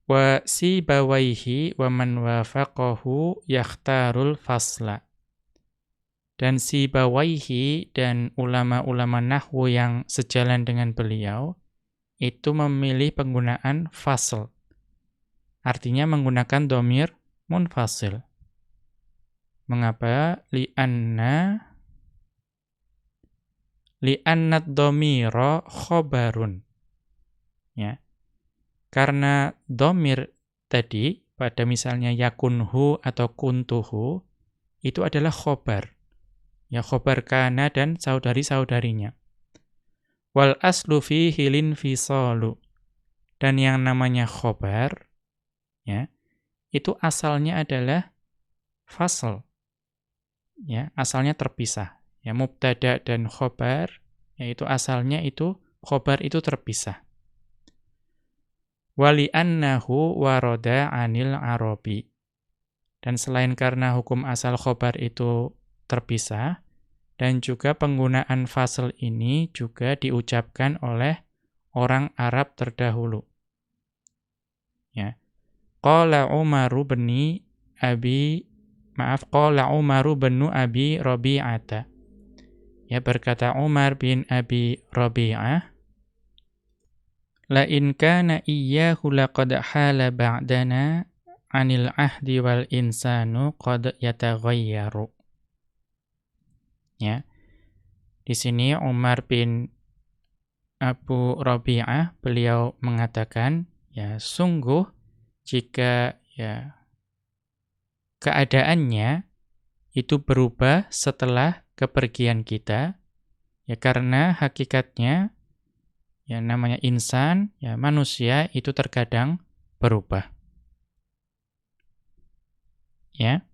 wa sibawaihi wa man wafaqahu yakhtarul fasla. Dan sibawaihi dan ulama-ulama nahwu yang sejalan dengan beliau itu memilih penggunaan fasl. Artinya menggunakan domir munfasil. Mengapa? Li'anna li'annad domiro khobarun. Ya. Karena domir tadi, pada misalnya yakunhu atau kuntuhu, itu adalah khobar. Ya khobar kana dan saudari-saudarinya. Wal aslu fi hilin fisalu. Dan yang namanya khobar, ya, itu asalnya adalah fasl. Ya, asalnya terpisah. Ya, mubtada dan khobar, yaitu asalnya itu khobar itu terpisah. wali annahu waroda anil arabi. Dan selain karena hukum asal khobar itu terpisah, dan juga penggunaan fasel ini juga diucapkan oleh orang Arab terdahulu. Qala Umaru bni Abi maaf qala Umaru bnu Abi Rabi'ata. Ya berkata Umar bin Abi Rabi'ah La in kana iyyahu laqad hala ba'dana 'anil ahdi wal insanu qad yataghayyaru. Ya. Di sini Umar bin Abu Rabi'ah beliau mengatakan ya sungguh jika ya keadaannya itu berubah setelah kepergian kita ya karena hakikatnya ya namanya insan, ya manusia itu terkadang berubah. Ya.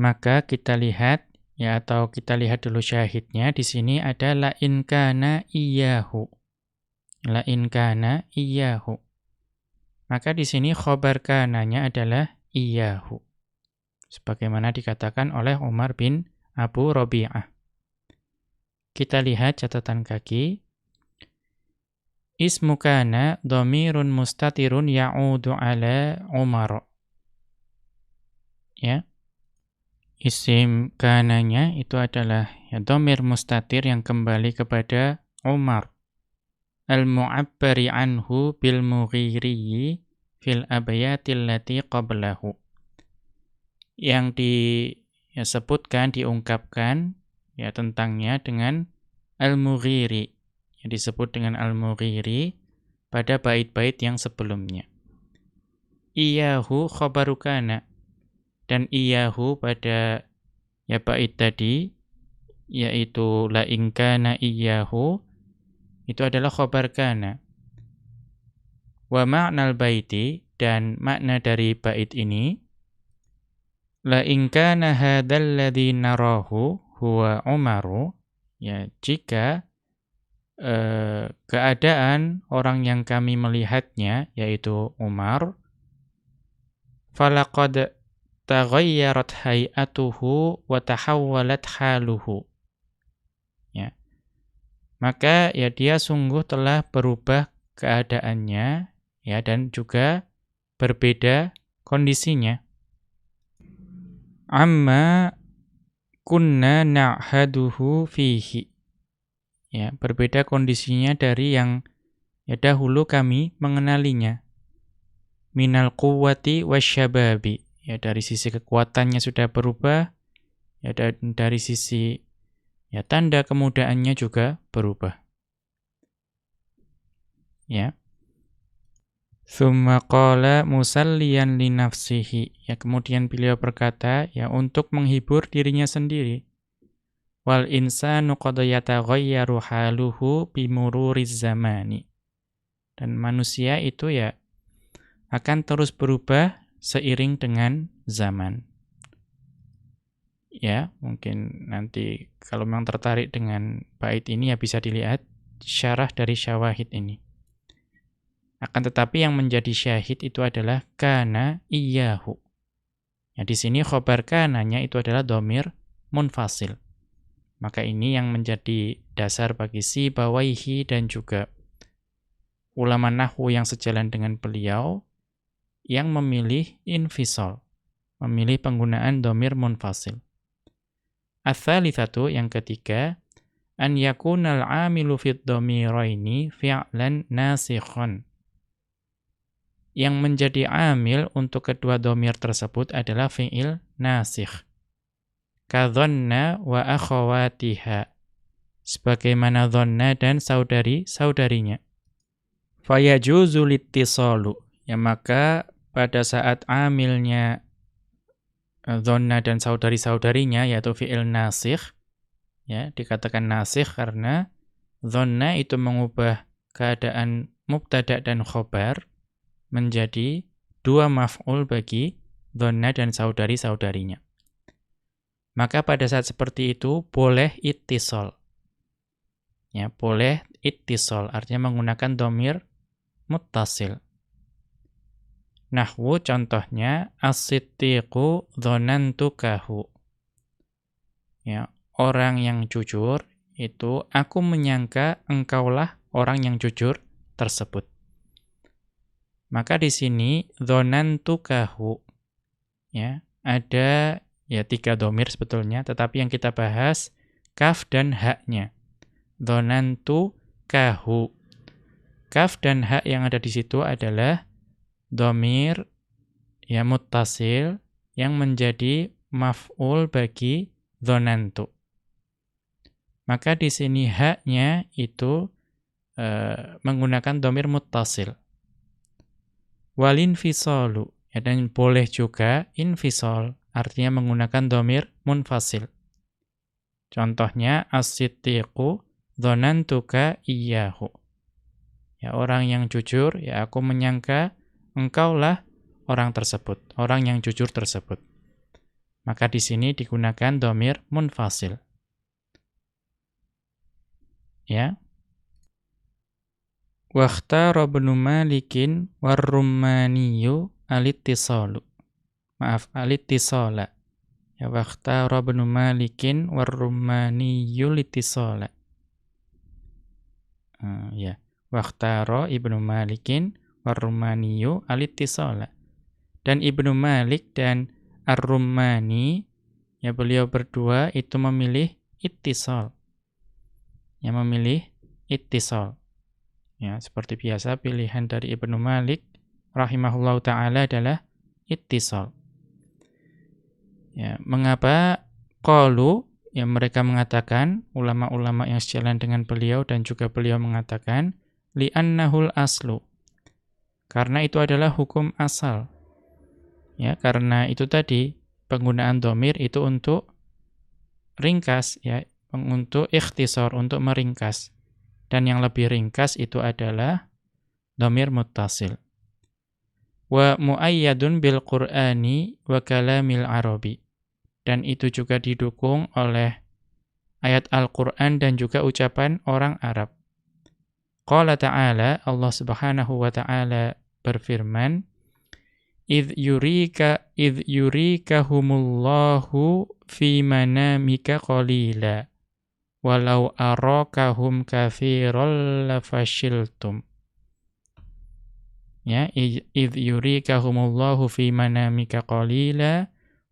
Maka kita lihat ya atau kita lihat dulu syahidnya di sini ada la in kana iyyahu. La in kana iyyahu. Maka di sini khobar kananya adalah iyyahu. Sebagaimana dikatakan oleh Umar bin Abu Rabi'ah. Kita lihat catatan kaki. Ismu kana mustatirun ya'udu ala Umar. Ya. Isim kananya itu adalah ya dhamir mustatir yang kembali kepada Umar. Al-mu'abbari anhu bil mughiri fil abayatil lati qablahu. Yang disebutkan, ya, diungkapkan ya tentangnya dengan al-mughiri yang disebut dengan Al-Mughiri pada bait-bait yang sebelumnya. Iyahu khobarukana dan iyahu pada ya bait tadi yaitu la ingkana iyahu itu adalah khobar kana. Wa ma'nal baiti dan makna dari bait ini la ingkana hadzal ladzi narahu huwa Umaru ya jika eh, keadaan orang yang kami melihatnya yaitu Umar falaqad taghayyarat hay'atuhu wa tahawwalat haluhu maka ya dia sungguh telah berubah keadaannya ya dan juga berbeda kondisinya amma kunna na'haduhu fihi Ya, berbeda kondisinya dari yang ya dahulu kami mengenalinya. Minal quwwati wasyababi. Ya, dari sisi kekuatannya sudah berubah. Ya, dan dari sisi ya tanda kemudaannya juga berubah. Ya. Thumma qala musalliyan li nafsihi. Ya, kemudian beliau berkata, ya untuk menghibur dirinya sendiri. Wal insanu qad yataghayyaru haluhu bimururiz zamani. Dan manusia itu ya akan terus berubah seiring dengan zaman. Ya, mungkin nanti kalau memang tertarik dengan bait ini ya bisa dilihat syarah dari syawahid ini. Akan tetapi yang menjadi syahid itu adalah kana iyahu. Ya, di sini khobar kananya itu adalah domir munfasil. Maka ini yang menjadi dasar bagi si bawaihi dan juga ulama nahwu yang sejalan dengan beliau yang memilih infisol, memilih penggunaan domir munfasil. Ats-tsalitsatu yang ketiga, an yakunal amilu fid dhamiraini fi'lan nasikhan. Yang menjadi amil untuk kedua domir tersebut adalah fi'il nasikh kadhonna wa akhawatiha sebagaimana dhonna dan saudari-saudarinya fayajuzu littisalu ya maka pada saat amilnya eh, dhonna dan saudari-saudarinya yaitu fi'il nasikh ya dikatakan nasikh karena dhonna itu mengubah keadaan mubtada dan khobar menjadi dua maf'ul bagi dhonna dan saudari-saudarinya maka pada saat seperti itu boleh ittisol. Ya, boleh ittisol artinya menggunakan domir muttasil. Nahwu contohnya as-siddiqu dzanantukahu. Ya, orang yang jujur itu aku menyangka engkaulah orang yang jujur tersebut. Maka di sini dzanantukahu ya, ada ya tiga domir sebetulnya, tetapi yang kita bahas kaf dan haknya. Dzanantukahu. Kaf dan hak yang ada di situ adalah domir ya muttasil yang menjadi maf'ul bagi dhonantu. Maka di sini haknya itu e, menggunakan domir muttasil. Walin fisalu. Ya, dan boleh juga infisol, artinya menggunakan domir munfasil. Contohnya, as-siddiqu dhonantuka iyahu. Ya, orang yang jujur, ya aku menyangka engkaulah orang tersebut, orang yang jujur tersebut. Maka di sini digunakan domir munfasil. Ya. Wakhtara ibnu Malikin warrumaniyu alittisalu. Maaf, alittisala. Ya wakhtara ibnu Malikin warrumaniyu littisala. Uh, ya. Wakhtara ibnu Malikin warrumaniyu alittisala. Dan Ibnu Malik dan Ar-Rumani ya beliau berdua itu memilih ittisal. Yang memilih ittisal. Ya, seperti biasa pilihan dari Ibnu Malik rahimahullah taala adalah ittisal. Ya, mengapa qalu yang mereka mengatakan ulama-ulama yang sejalan dengan beliau dan juga beliau mengatakan li'annahul aslu karena itu adalah hukum asal. Ya, karena itu tadi penggunaan domir itu untuk ringkas ya, untuk ikhtisar, untuk meringkas. Dan yang lebih ringkas itu adalah domir muttasil. Wa muayyadun bil Qur'ani wa kalamil Arabi. Dan itu juga didukung oleh ayat Al-Qur'an dan juga ucapan orang Arab. Qala ta'ala, Allah Subhanahu wa ta'ala berfirman, "Idh yurika idh yurikahumullahu fi manamika qalila walau arakahum katsiran lafashiltum." Ya, idh yurikahumullahu fi manamika qalila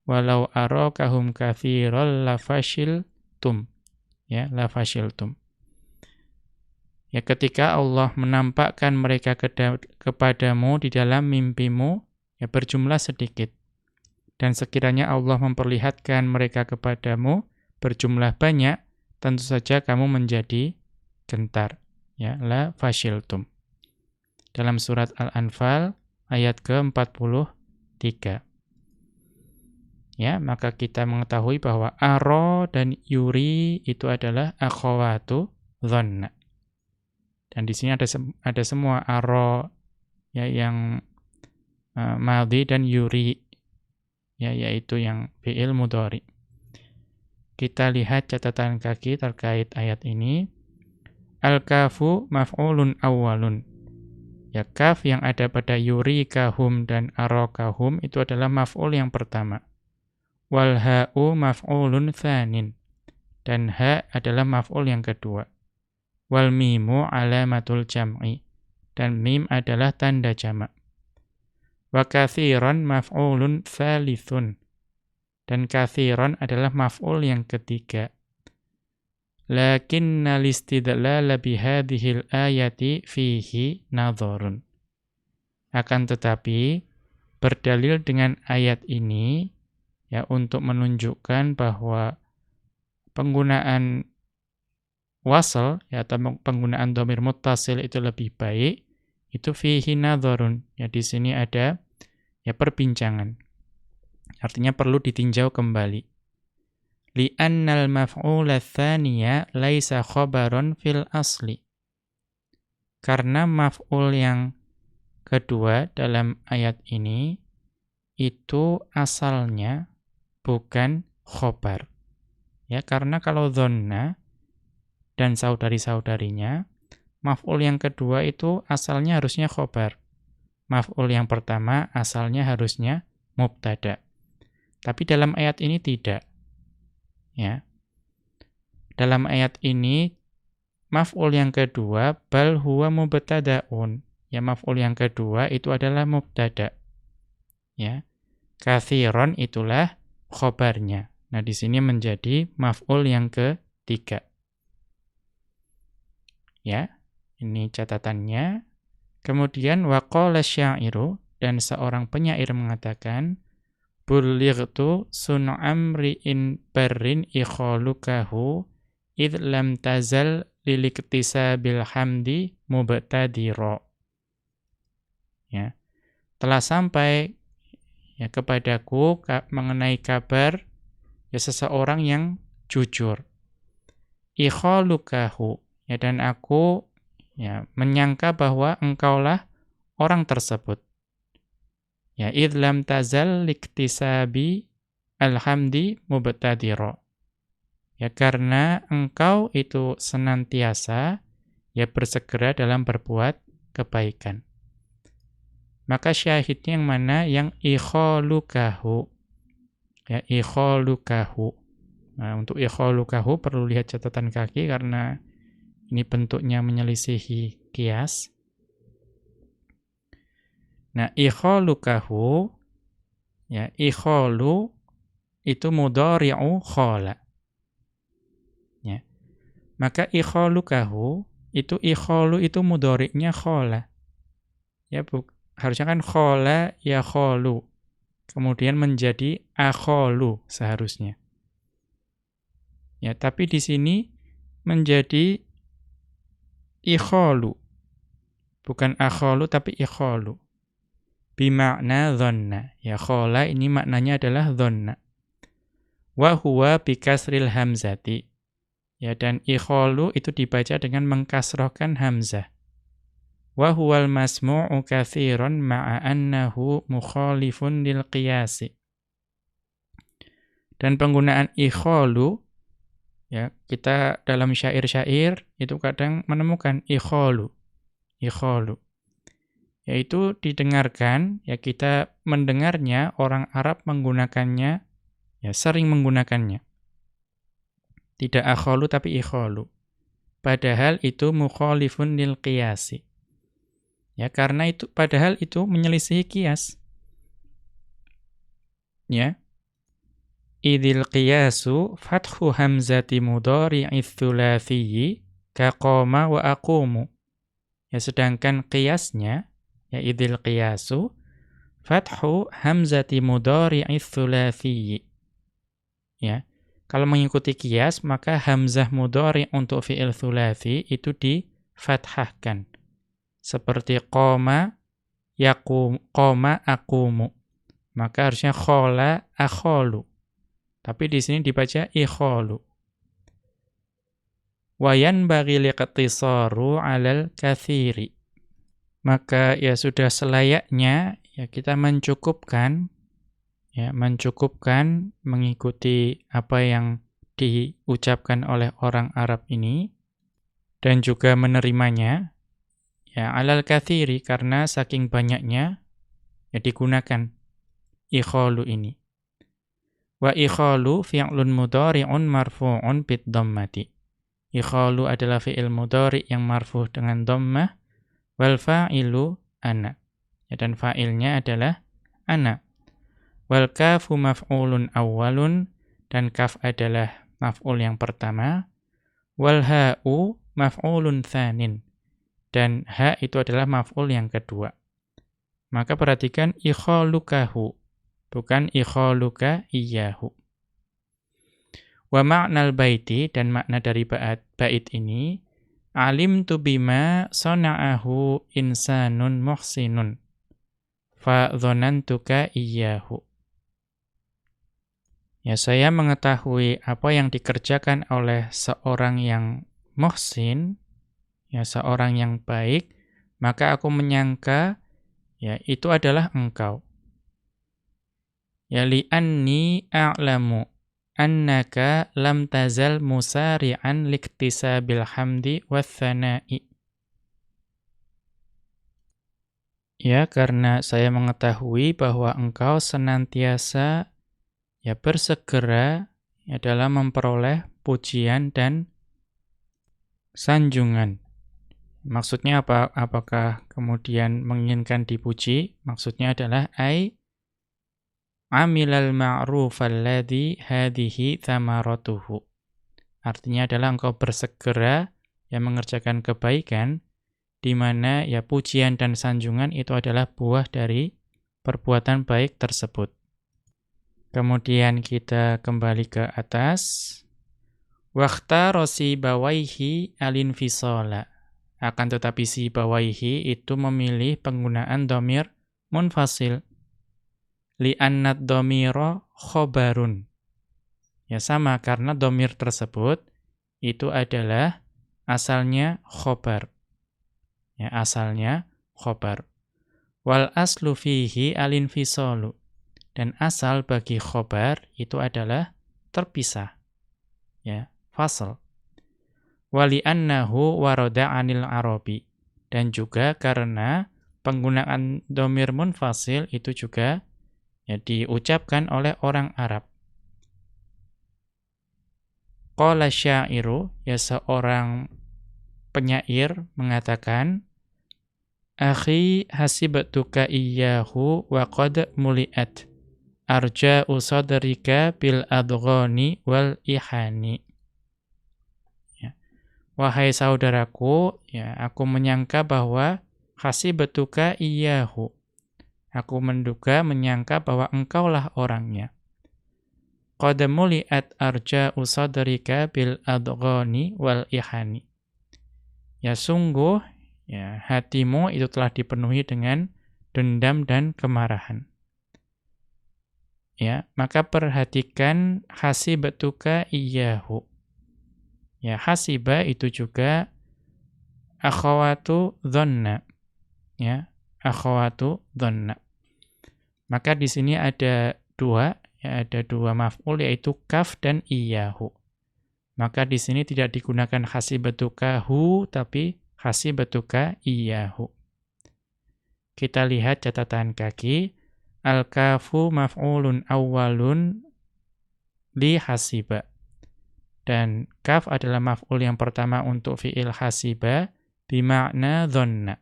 walau arakahum katsiran lafashiltum. Ya, lafashiltum. Ya ketika Allah menampakkan mereka kepadamu di dalam mimpimu, ya berjumlah sedikit. Dan sekiranya Allah memperlihatkan mereka kepadamu berjumlah banyak, tentu saja kamu menjadi gentar. Ya, la fashiltum. Dalam surat Al-Anfal ayat ke-43. Ya, maka kita mengetahui bahwa aro dan yuri itu adalah akhawatu dhanna. Dan di sini ada ada semua aro ya yang uh, maldi dan yuri ya yaitu yang fi'il mudhari. Kita lihat catatan kaki terkait ayat ini. Al-kafu maf'ulun awwalun. Ya kaf yang ada pada yuri kahum dan arokahum itu adalah maf'ul yang pertama. Wal ha'u maf'ulun thanin. Dan ha adalah maf'ul yang kedua. Wal mimu alamatul jam'i. Dan mim adalah tanda jamak. Wa kathiran maf'ulun thalithun. Dan kathiran adalah maf'ul yang ketiga. Lakinna listidlala bihadihil ayati fihi nadharun. Akan tetapi, berdalil dengan ayat ini, ya untuk menunjukkan bahwa penggunaan wasal ya atau penggunaan domir muttasil itu lebih baik itu fihi nadharun. Ya di sini ada ya perbincangan. Artinya perlu ditinjau kembali. Li annal maf'ul tsaniya laisa khabaron fil asli. Karena maf'ul yang kedua dalam ayat ini itu asalnya bukan khobar. Ya karena kalau dhanna dan saudari-saudarinya, maf'ul yang kedua itu asalnya harusnya khobar. maf'ul yang pertama asalnya harusnya mubtada. Tapi dalam ayat ini tidak. Ya. Dalam ayat ini maf'ul yang kedua bal huwa mubtadaun. Ya maf'ul yang kedua itu adalah mubtada. Ya. Kathiron itulah khobarnya. Nah, di sini menjadi maf'ul yang ketiga. Ya, ini catatannya. Kemudian waqala syairu dan seorang penyair mengatakan Bulightu sun'am ri'in barrin ikhalukahu id lam tazal liliktisabil hamdi mubtadira. Ya. Telah sampai ya kepadaku ka, mengenai kabar ya seseorang yang jujur. Ikhalukahu ya dan aku ya menyangka bahwa engkaulah orang tersebut. Ya, idlam tazal liktisabi alhamdi mubtadira. Ya, karena engkau itu senantiasa ya bersegera dalam berbuat kebaikan. Maka syahidnya yang mana? Yang ikholukahu. Ya, ikholukahu. Nah, untuk ikholukahu perlu lihat catatan kaki karena ini bentuknya menyelisihi kias. Nah, ikholukahu ya, ikholu itu mudhari'u khala. Ya. Maka ikholukahu itu ikholu itu mudhari'nya khala. Ya, bu, harusnya kan khala ya kholu. Kemudian menjadi akholu seharusnya. Ya, tapi di sini menjadi ikholu. Bukan akholu tapi ikholu bimakna dhanna. Ya khola ini maknanya adalah dhanna. Wa huwa bikasril hamzati. Ya dan ikholu itu dibaca dengan mengkasrohkan hamzah. Wa huwal masmu'u kathiran ma'a annahu mukhalifun lil qiyasi. Dan penggunaan ikholu ya kita dalam syair-syair itu kadang menemukan ikholu. Ikholu. Yaitu didengarkan ya kita mendengarnya orang Arab menggunakannya ya sering menggunakannya. Tidak akholu tapi ikholu. Padahal itu mukhalifun lil qiyasi. Ya karena itu padahal itu menyelisihi kias. Ya idil qiyasu fathu hamzati mudhari'i tsulatsiyyi kaqama wa aqumu. Ya sedangkan qiyasnya ya idil qiyasu fathu hamzati mudhari'i tsulatsiyyi ya kalau mengikuti kias maka hamzah mudhari untuk fi'il tsulatsi itu difathahkan. Seperti qoma yaqum qoma aqumu. Maka harusnya khola akholu tapi di sini dibaca ikholu. Wayan bagi liqtisaru 'alal katsiri maka ya sudah selayaknya ya kita mencukupkan ya mencukupkan mengikuti apa yang diucapkan oleh orang Arab ini dan juga menerimanya ya alal kathiri karena saking banyaknya ya digunakan ikhalu ini wa ikhalu fi'lun mudhari'un marfu'un bid dhammati ikhalu adalah fi'il mudhari' yang marfu' dengan dhammah Wal fa'ilu ana. Ya, dan fa'ilnya adalah ana. Wal kafu maf'ulun awwalun dan kaf adalah maf'ul yang pertama. Wal ha'u maf'ulun tsanin. Dan ha itu adalah maf'ul yang kedua. Maka perhatikan ikhalukahu, bukan ikhaluka iyahu. Wa ma'nal baiti dan makna dari bait ini Alim tu bima sona'ahu insanun muhsinun. Fa dhonantuka iyyahu. Ya, saya mengetahui apa yang dikerjakan oleh seorang yang muhsin, ya seorang yang baik, maka aku menyangka ya itu adalah engkau. Ya li'anni a'lamu annaka lam tazal musari'an liktisabil hamdi wathana'i. Ya, karena saya mengetahui bahwa engkau senantiasa ya bersegera ya dalam memperoleh pujian dan sanjungan. Maksudnya apa? Apakah kemudian menginginkan dipuji? Maksudnya adalah ai amilal ma'ruf alladhi hadhihi thamaratuhu. Artinya adalah engkau bersegera yang mengerjakan kebaikan di mana ya pujian dan sanjungan itu adalah buah dari perbuatan baik tersebut. Kemudian kita kembali ke atas. Wakta rosi bawaihi alinfisola. Akan tetapi si bawaihi itu memilih penggunaan domir munfasil. Li'annat domiro khobarun. Ya sama, karena domir tersebut itu adalah asalnya khobar. Ya asalnya khobar. Wal aslu fihi alinfisalu dan asal bagi khobar itu adalah terpisah. Ya fasal. Wali annahu warada anil arabi dan juga karena penggunaan domir munfasil itu juga ya diucapkan oleh orang Arab Qala syairu ya seorang penyair mengatakan Akhi hasibtuka iyyahu wa qad muliat. Arja usadrika bil adghani wal ihani. Ya. Wahai saudaraku, ya, aku menyangka bahwa hasibtuka iyyahu. Aku menduga menyangka bahwa engkaulah orangnya. Qad muliat arja usadrika bil adghani wal ihani. Ya sungguh ya hatimu itu telah dipenuhi dengan dendam dan kemarahan. Ya, maka perhatikan hasibatuka iyyahu. Ya, hasiba itu juga akhawatu dhanna. Ya, akhawatu dhanna. Maka di sini ada dua, ya ada dua maf'ul yaitu kaf dan iyyahu. Maka di sini tidak digunakan hasibatuka hu tapi hasibatuka iyahu. Kita lihat catatan kaki. Al-kafu maf'ulun awwalun li hasiba. Dan kaf adalah maf'ul yang pertama untuk fi'il hasiba bimakna dhonna.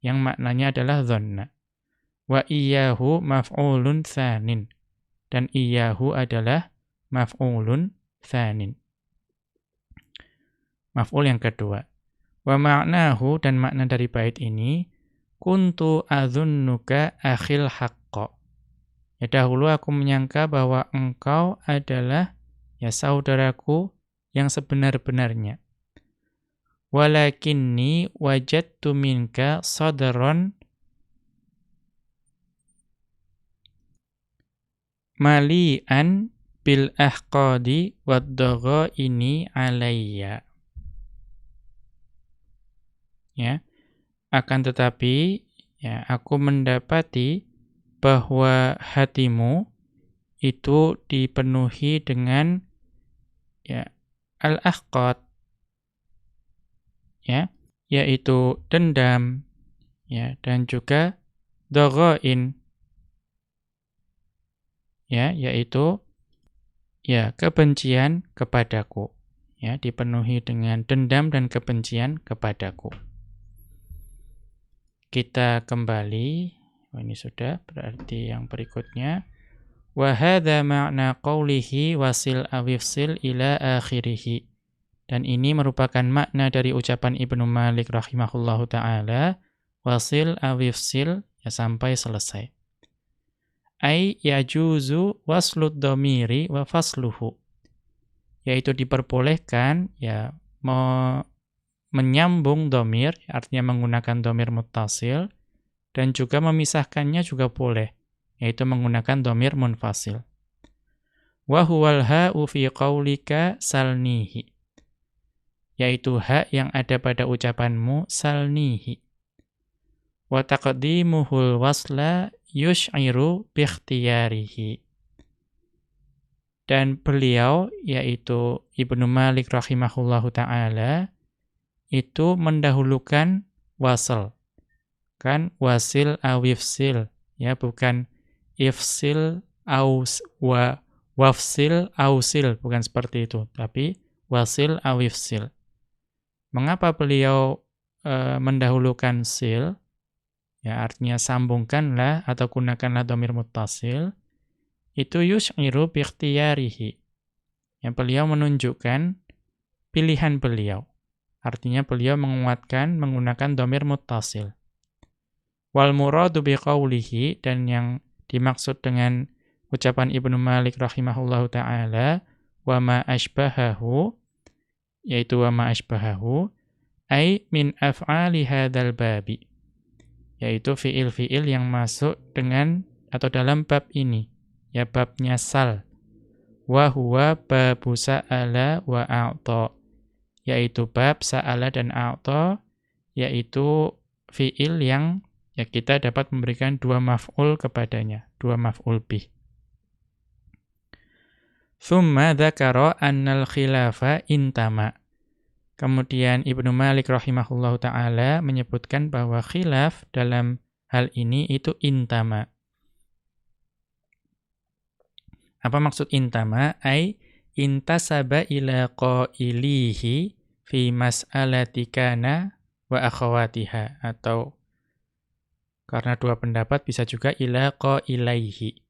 Yang maknanya adalah dhonna. Wa iyahu maf'ulun thanin. Dan iyahu adalah maf'ulun thanin. Maf'ul yang kedua. Wa ma'nahu dan makna dari bait ini kuntu adzunnuka akhil haqqo. Ya dahulu aku menyangka bahwa engkau adalah ya saudaraku yang sebenar-benarnya. Walakinni wajadtu minka sadron malian bil ahqadi wad ini alayya. Ya akan tetapi ya aku mendapati bahwa hatimu itu dipenuhi dengan ya al-ahqad ya yaitu dendam ya dan juga dhaghain ya yaitu ya kebencian kepadaku ya dipenuhi dengan dendam dan kebencian kepadaku kita kembali. Oh, ini sudah, berarti yang berikutnya. Wahada makna qawlihi wasil awifsil ila akhirihi. Dan ini merupakan makna dari ucapan Ibnu Malik rahimahullahu ta'ala. Wasil awifsil, ya sampai selesai. Ay yajuzu waslud domiri wa fasluhu. Yaitu diperbolehkan, ya, menyambung domir, artinya menggunakan domir mutasil, dan juga memisahkannya juga boleh, yaitu menggunakan domir munfasil. Wahuwal ha'u fi qawlika salnihi. Yaitu hak yang ada pada ucapanmu salnihi. Wa taqdimuhul wasla yush'iru bikhtiyarihi. Dan beliau, yaitu Ibnu Malik rahimahullahu ta'ala, itu mendahulukan wasal. menggunakan wasil awifsil ya bukan ifsil aus wa wafsil ausil bukan seperti itu tapi wasil awifsil mengapa beliau e, mendahulukan sil? Ya artinya sambungkanlah atau gunakanlah domir mutasil itu yus'iru biikhtiyarihi yang beliau menunjukkan pilihan beliau. Artinya beliau menguatkan menggunakan domir mutasil Wal muradu biqaulihi dan yang dimaksud dengan ucapan Ibnu Malik rahimahullahu taala wa ma asbahahu yaitu wa ma asbahahu ai min af'ali hadzal babi yaitu fiil-fiil yang masuk dengan atau dalam bab ini ya babnya sal wa huwa babu sa'ala wa a'ta yaitu bab sa'ala dan a'ta yaitu fiil yang ya kita dapat memberikan dua maf'ul kepadanya, dua maf'ul bih. Thumma dzakara annal khilafa intama. Kemudian Ibnu Malik rahimahullahu taala menyebutkan bahwa khilaf dalam hal ini itu intama. Apa maksud intama? Ai intasaba ila qailihi fi mas'alati kana wa akhawatiha atau karena dua pendapat bisa juga ila ilaihi.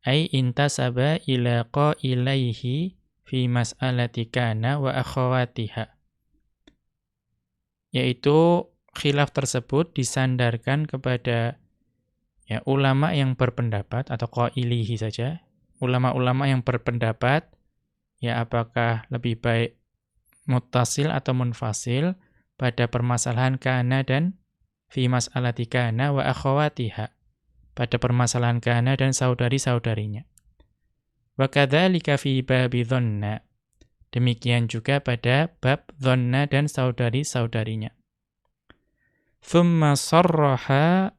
Ai intasaba ila ilaihi fi mas'alati kana wa akhawatiha. Yaitu khilaf tersebut disandarkan kepada ya ulama yang berpendapat atau qailihi saja, ulama-ulama yang berpendapat ya apakah lebih baik muttasil atau munfasil pada permasalahan kana dan fi mas'alati kana wa akhawatiha pada permasalahan kana dan saudari-saudarinya. Wa kadzalika fi babi dhanna. Demikian juga pada bab dhanna dan saudari-saudarinya. Thumma sarraha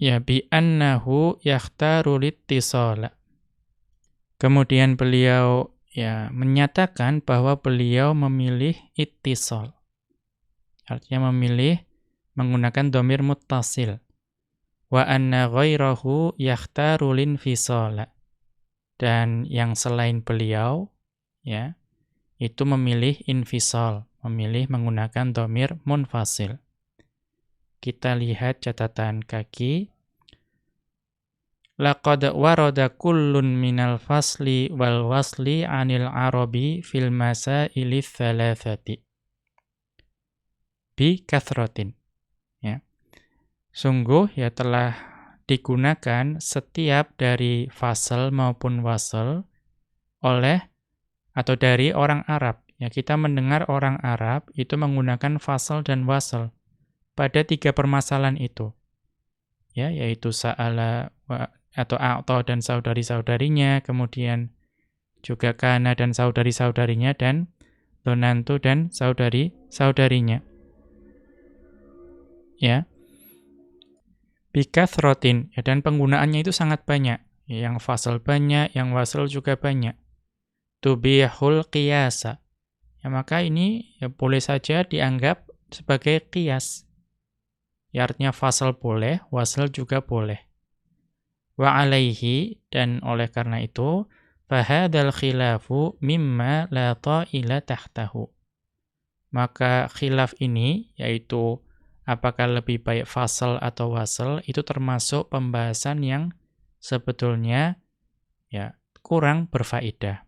ya bi annahu yakhtaru littisala. Kemudian beliau ya menyatakan bahwa beliau memilih ittisal. Artinya memilih menggunakan domir muttasil. Wa anna ghairahu yakhtaru linfisala. Dan yang selain beliau, ya, itu memilih infisal, memilih menggunakan domir munfasil. Kita lihat catatan kaki. Laqad warada kullun minal fasli wal wasli anil arabi fil masaili thalathati bi kathrotin. Sungguh ya telah digunakan setiap dari fasal maupun wasal oleh atau dari orang Arab. Ya, kita mendengar orang Arab itu menggunakan fasal dan wasal pada tiga permasalahan itu. Ya, yaitu sa'ala atau a'ta dan saudari-saudarinya, kemudian juga kana dan saudari-saudarinya dan donantu dan saudari-saudarinya ya bikathrotin ya dan penggunaannya itu sangat banyak. Yang fasal banyak yang wasal juga banyak. Tubihul qiyasa. Ya maka ini ya boleh saja dianggap sebagai qiyas. Ya artinya fasal boleh wasal juga boleh. Wa alaihi dan oleh karena itu fahadal khilafu mimma la ta'ila tahtahu. Maka khilaf ini yaitu apakah lebih baik fasal atau wasal itu termasuk pembahasan yang sebetulnya ya kurang berfaedah.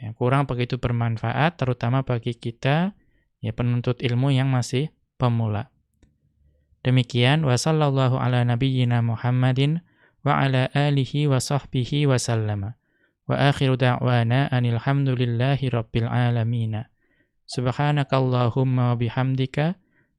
Ya, kurang begitu bermanfaat terutama bagi kita ya penuntut ilmu yang masih pemula. Demikian wa sallallahu ala nabiyyina Muhammadin wa ala alihi wa sahbihi wa sallama. Wa akhiru da'wana anil hamdulillahi rabbil alamin. Subhanakallahumma wa bihamdika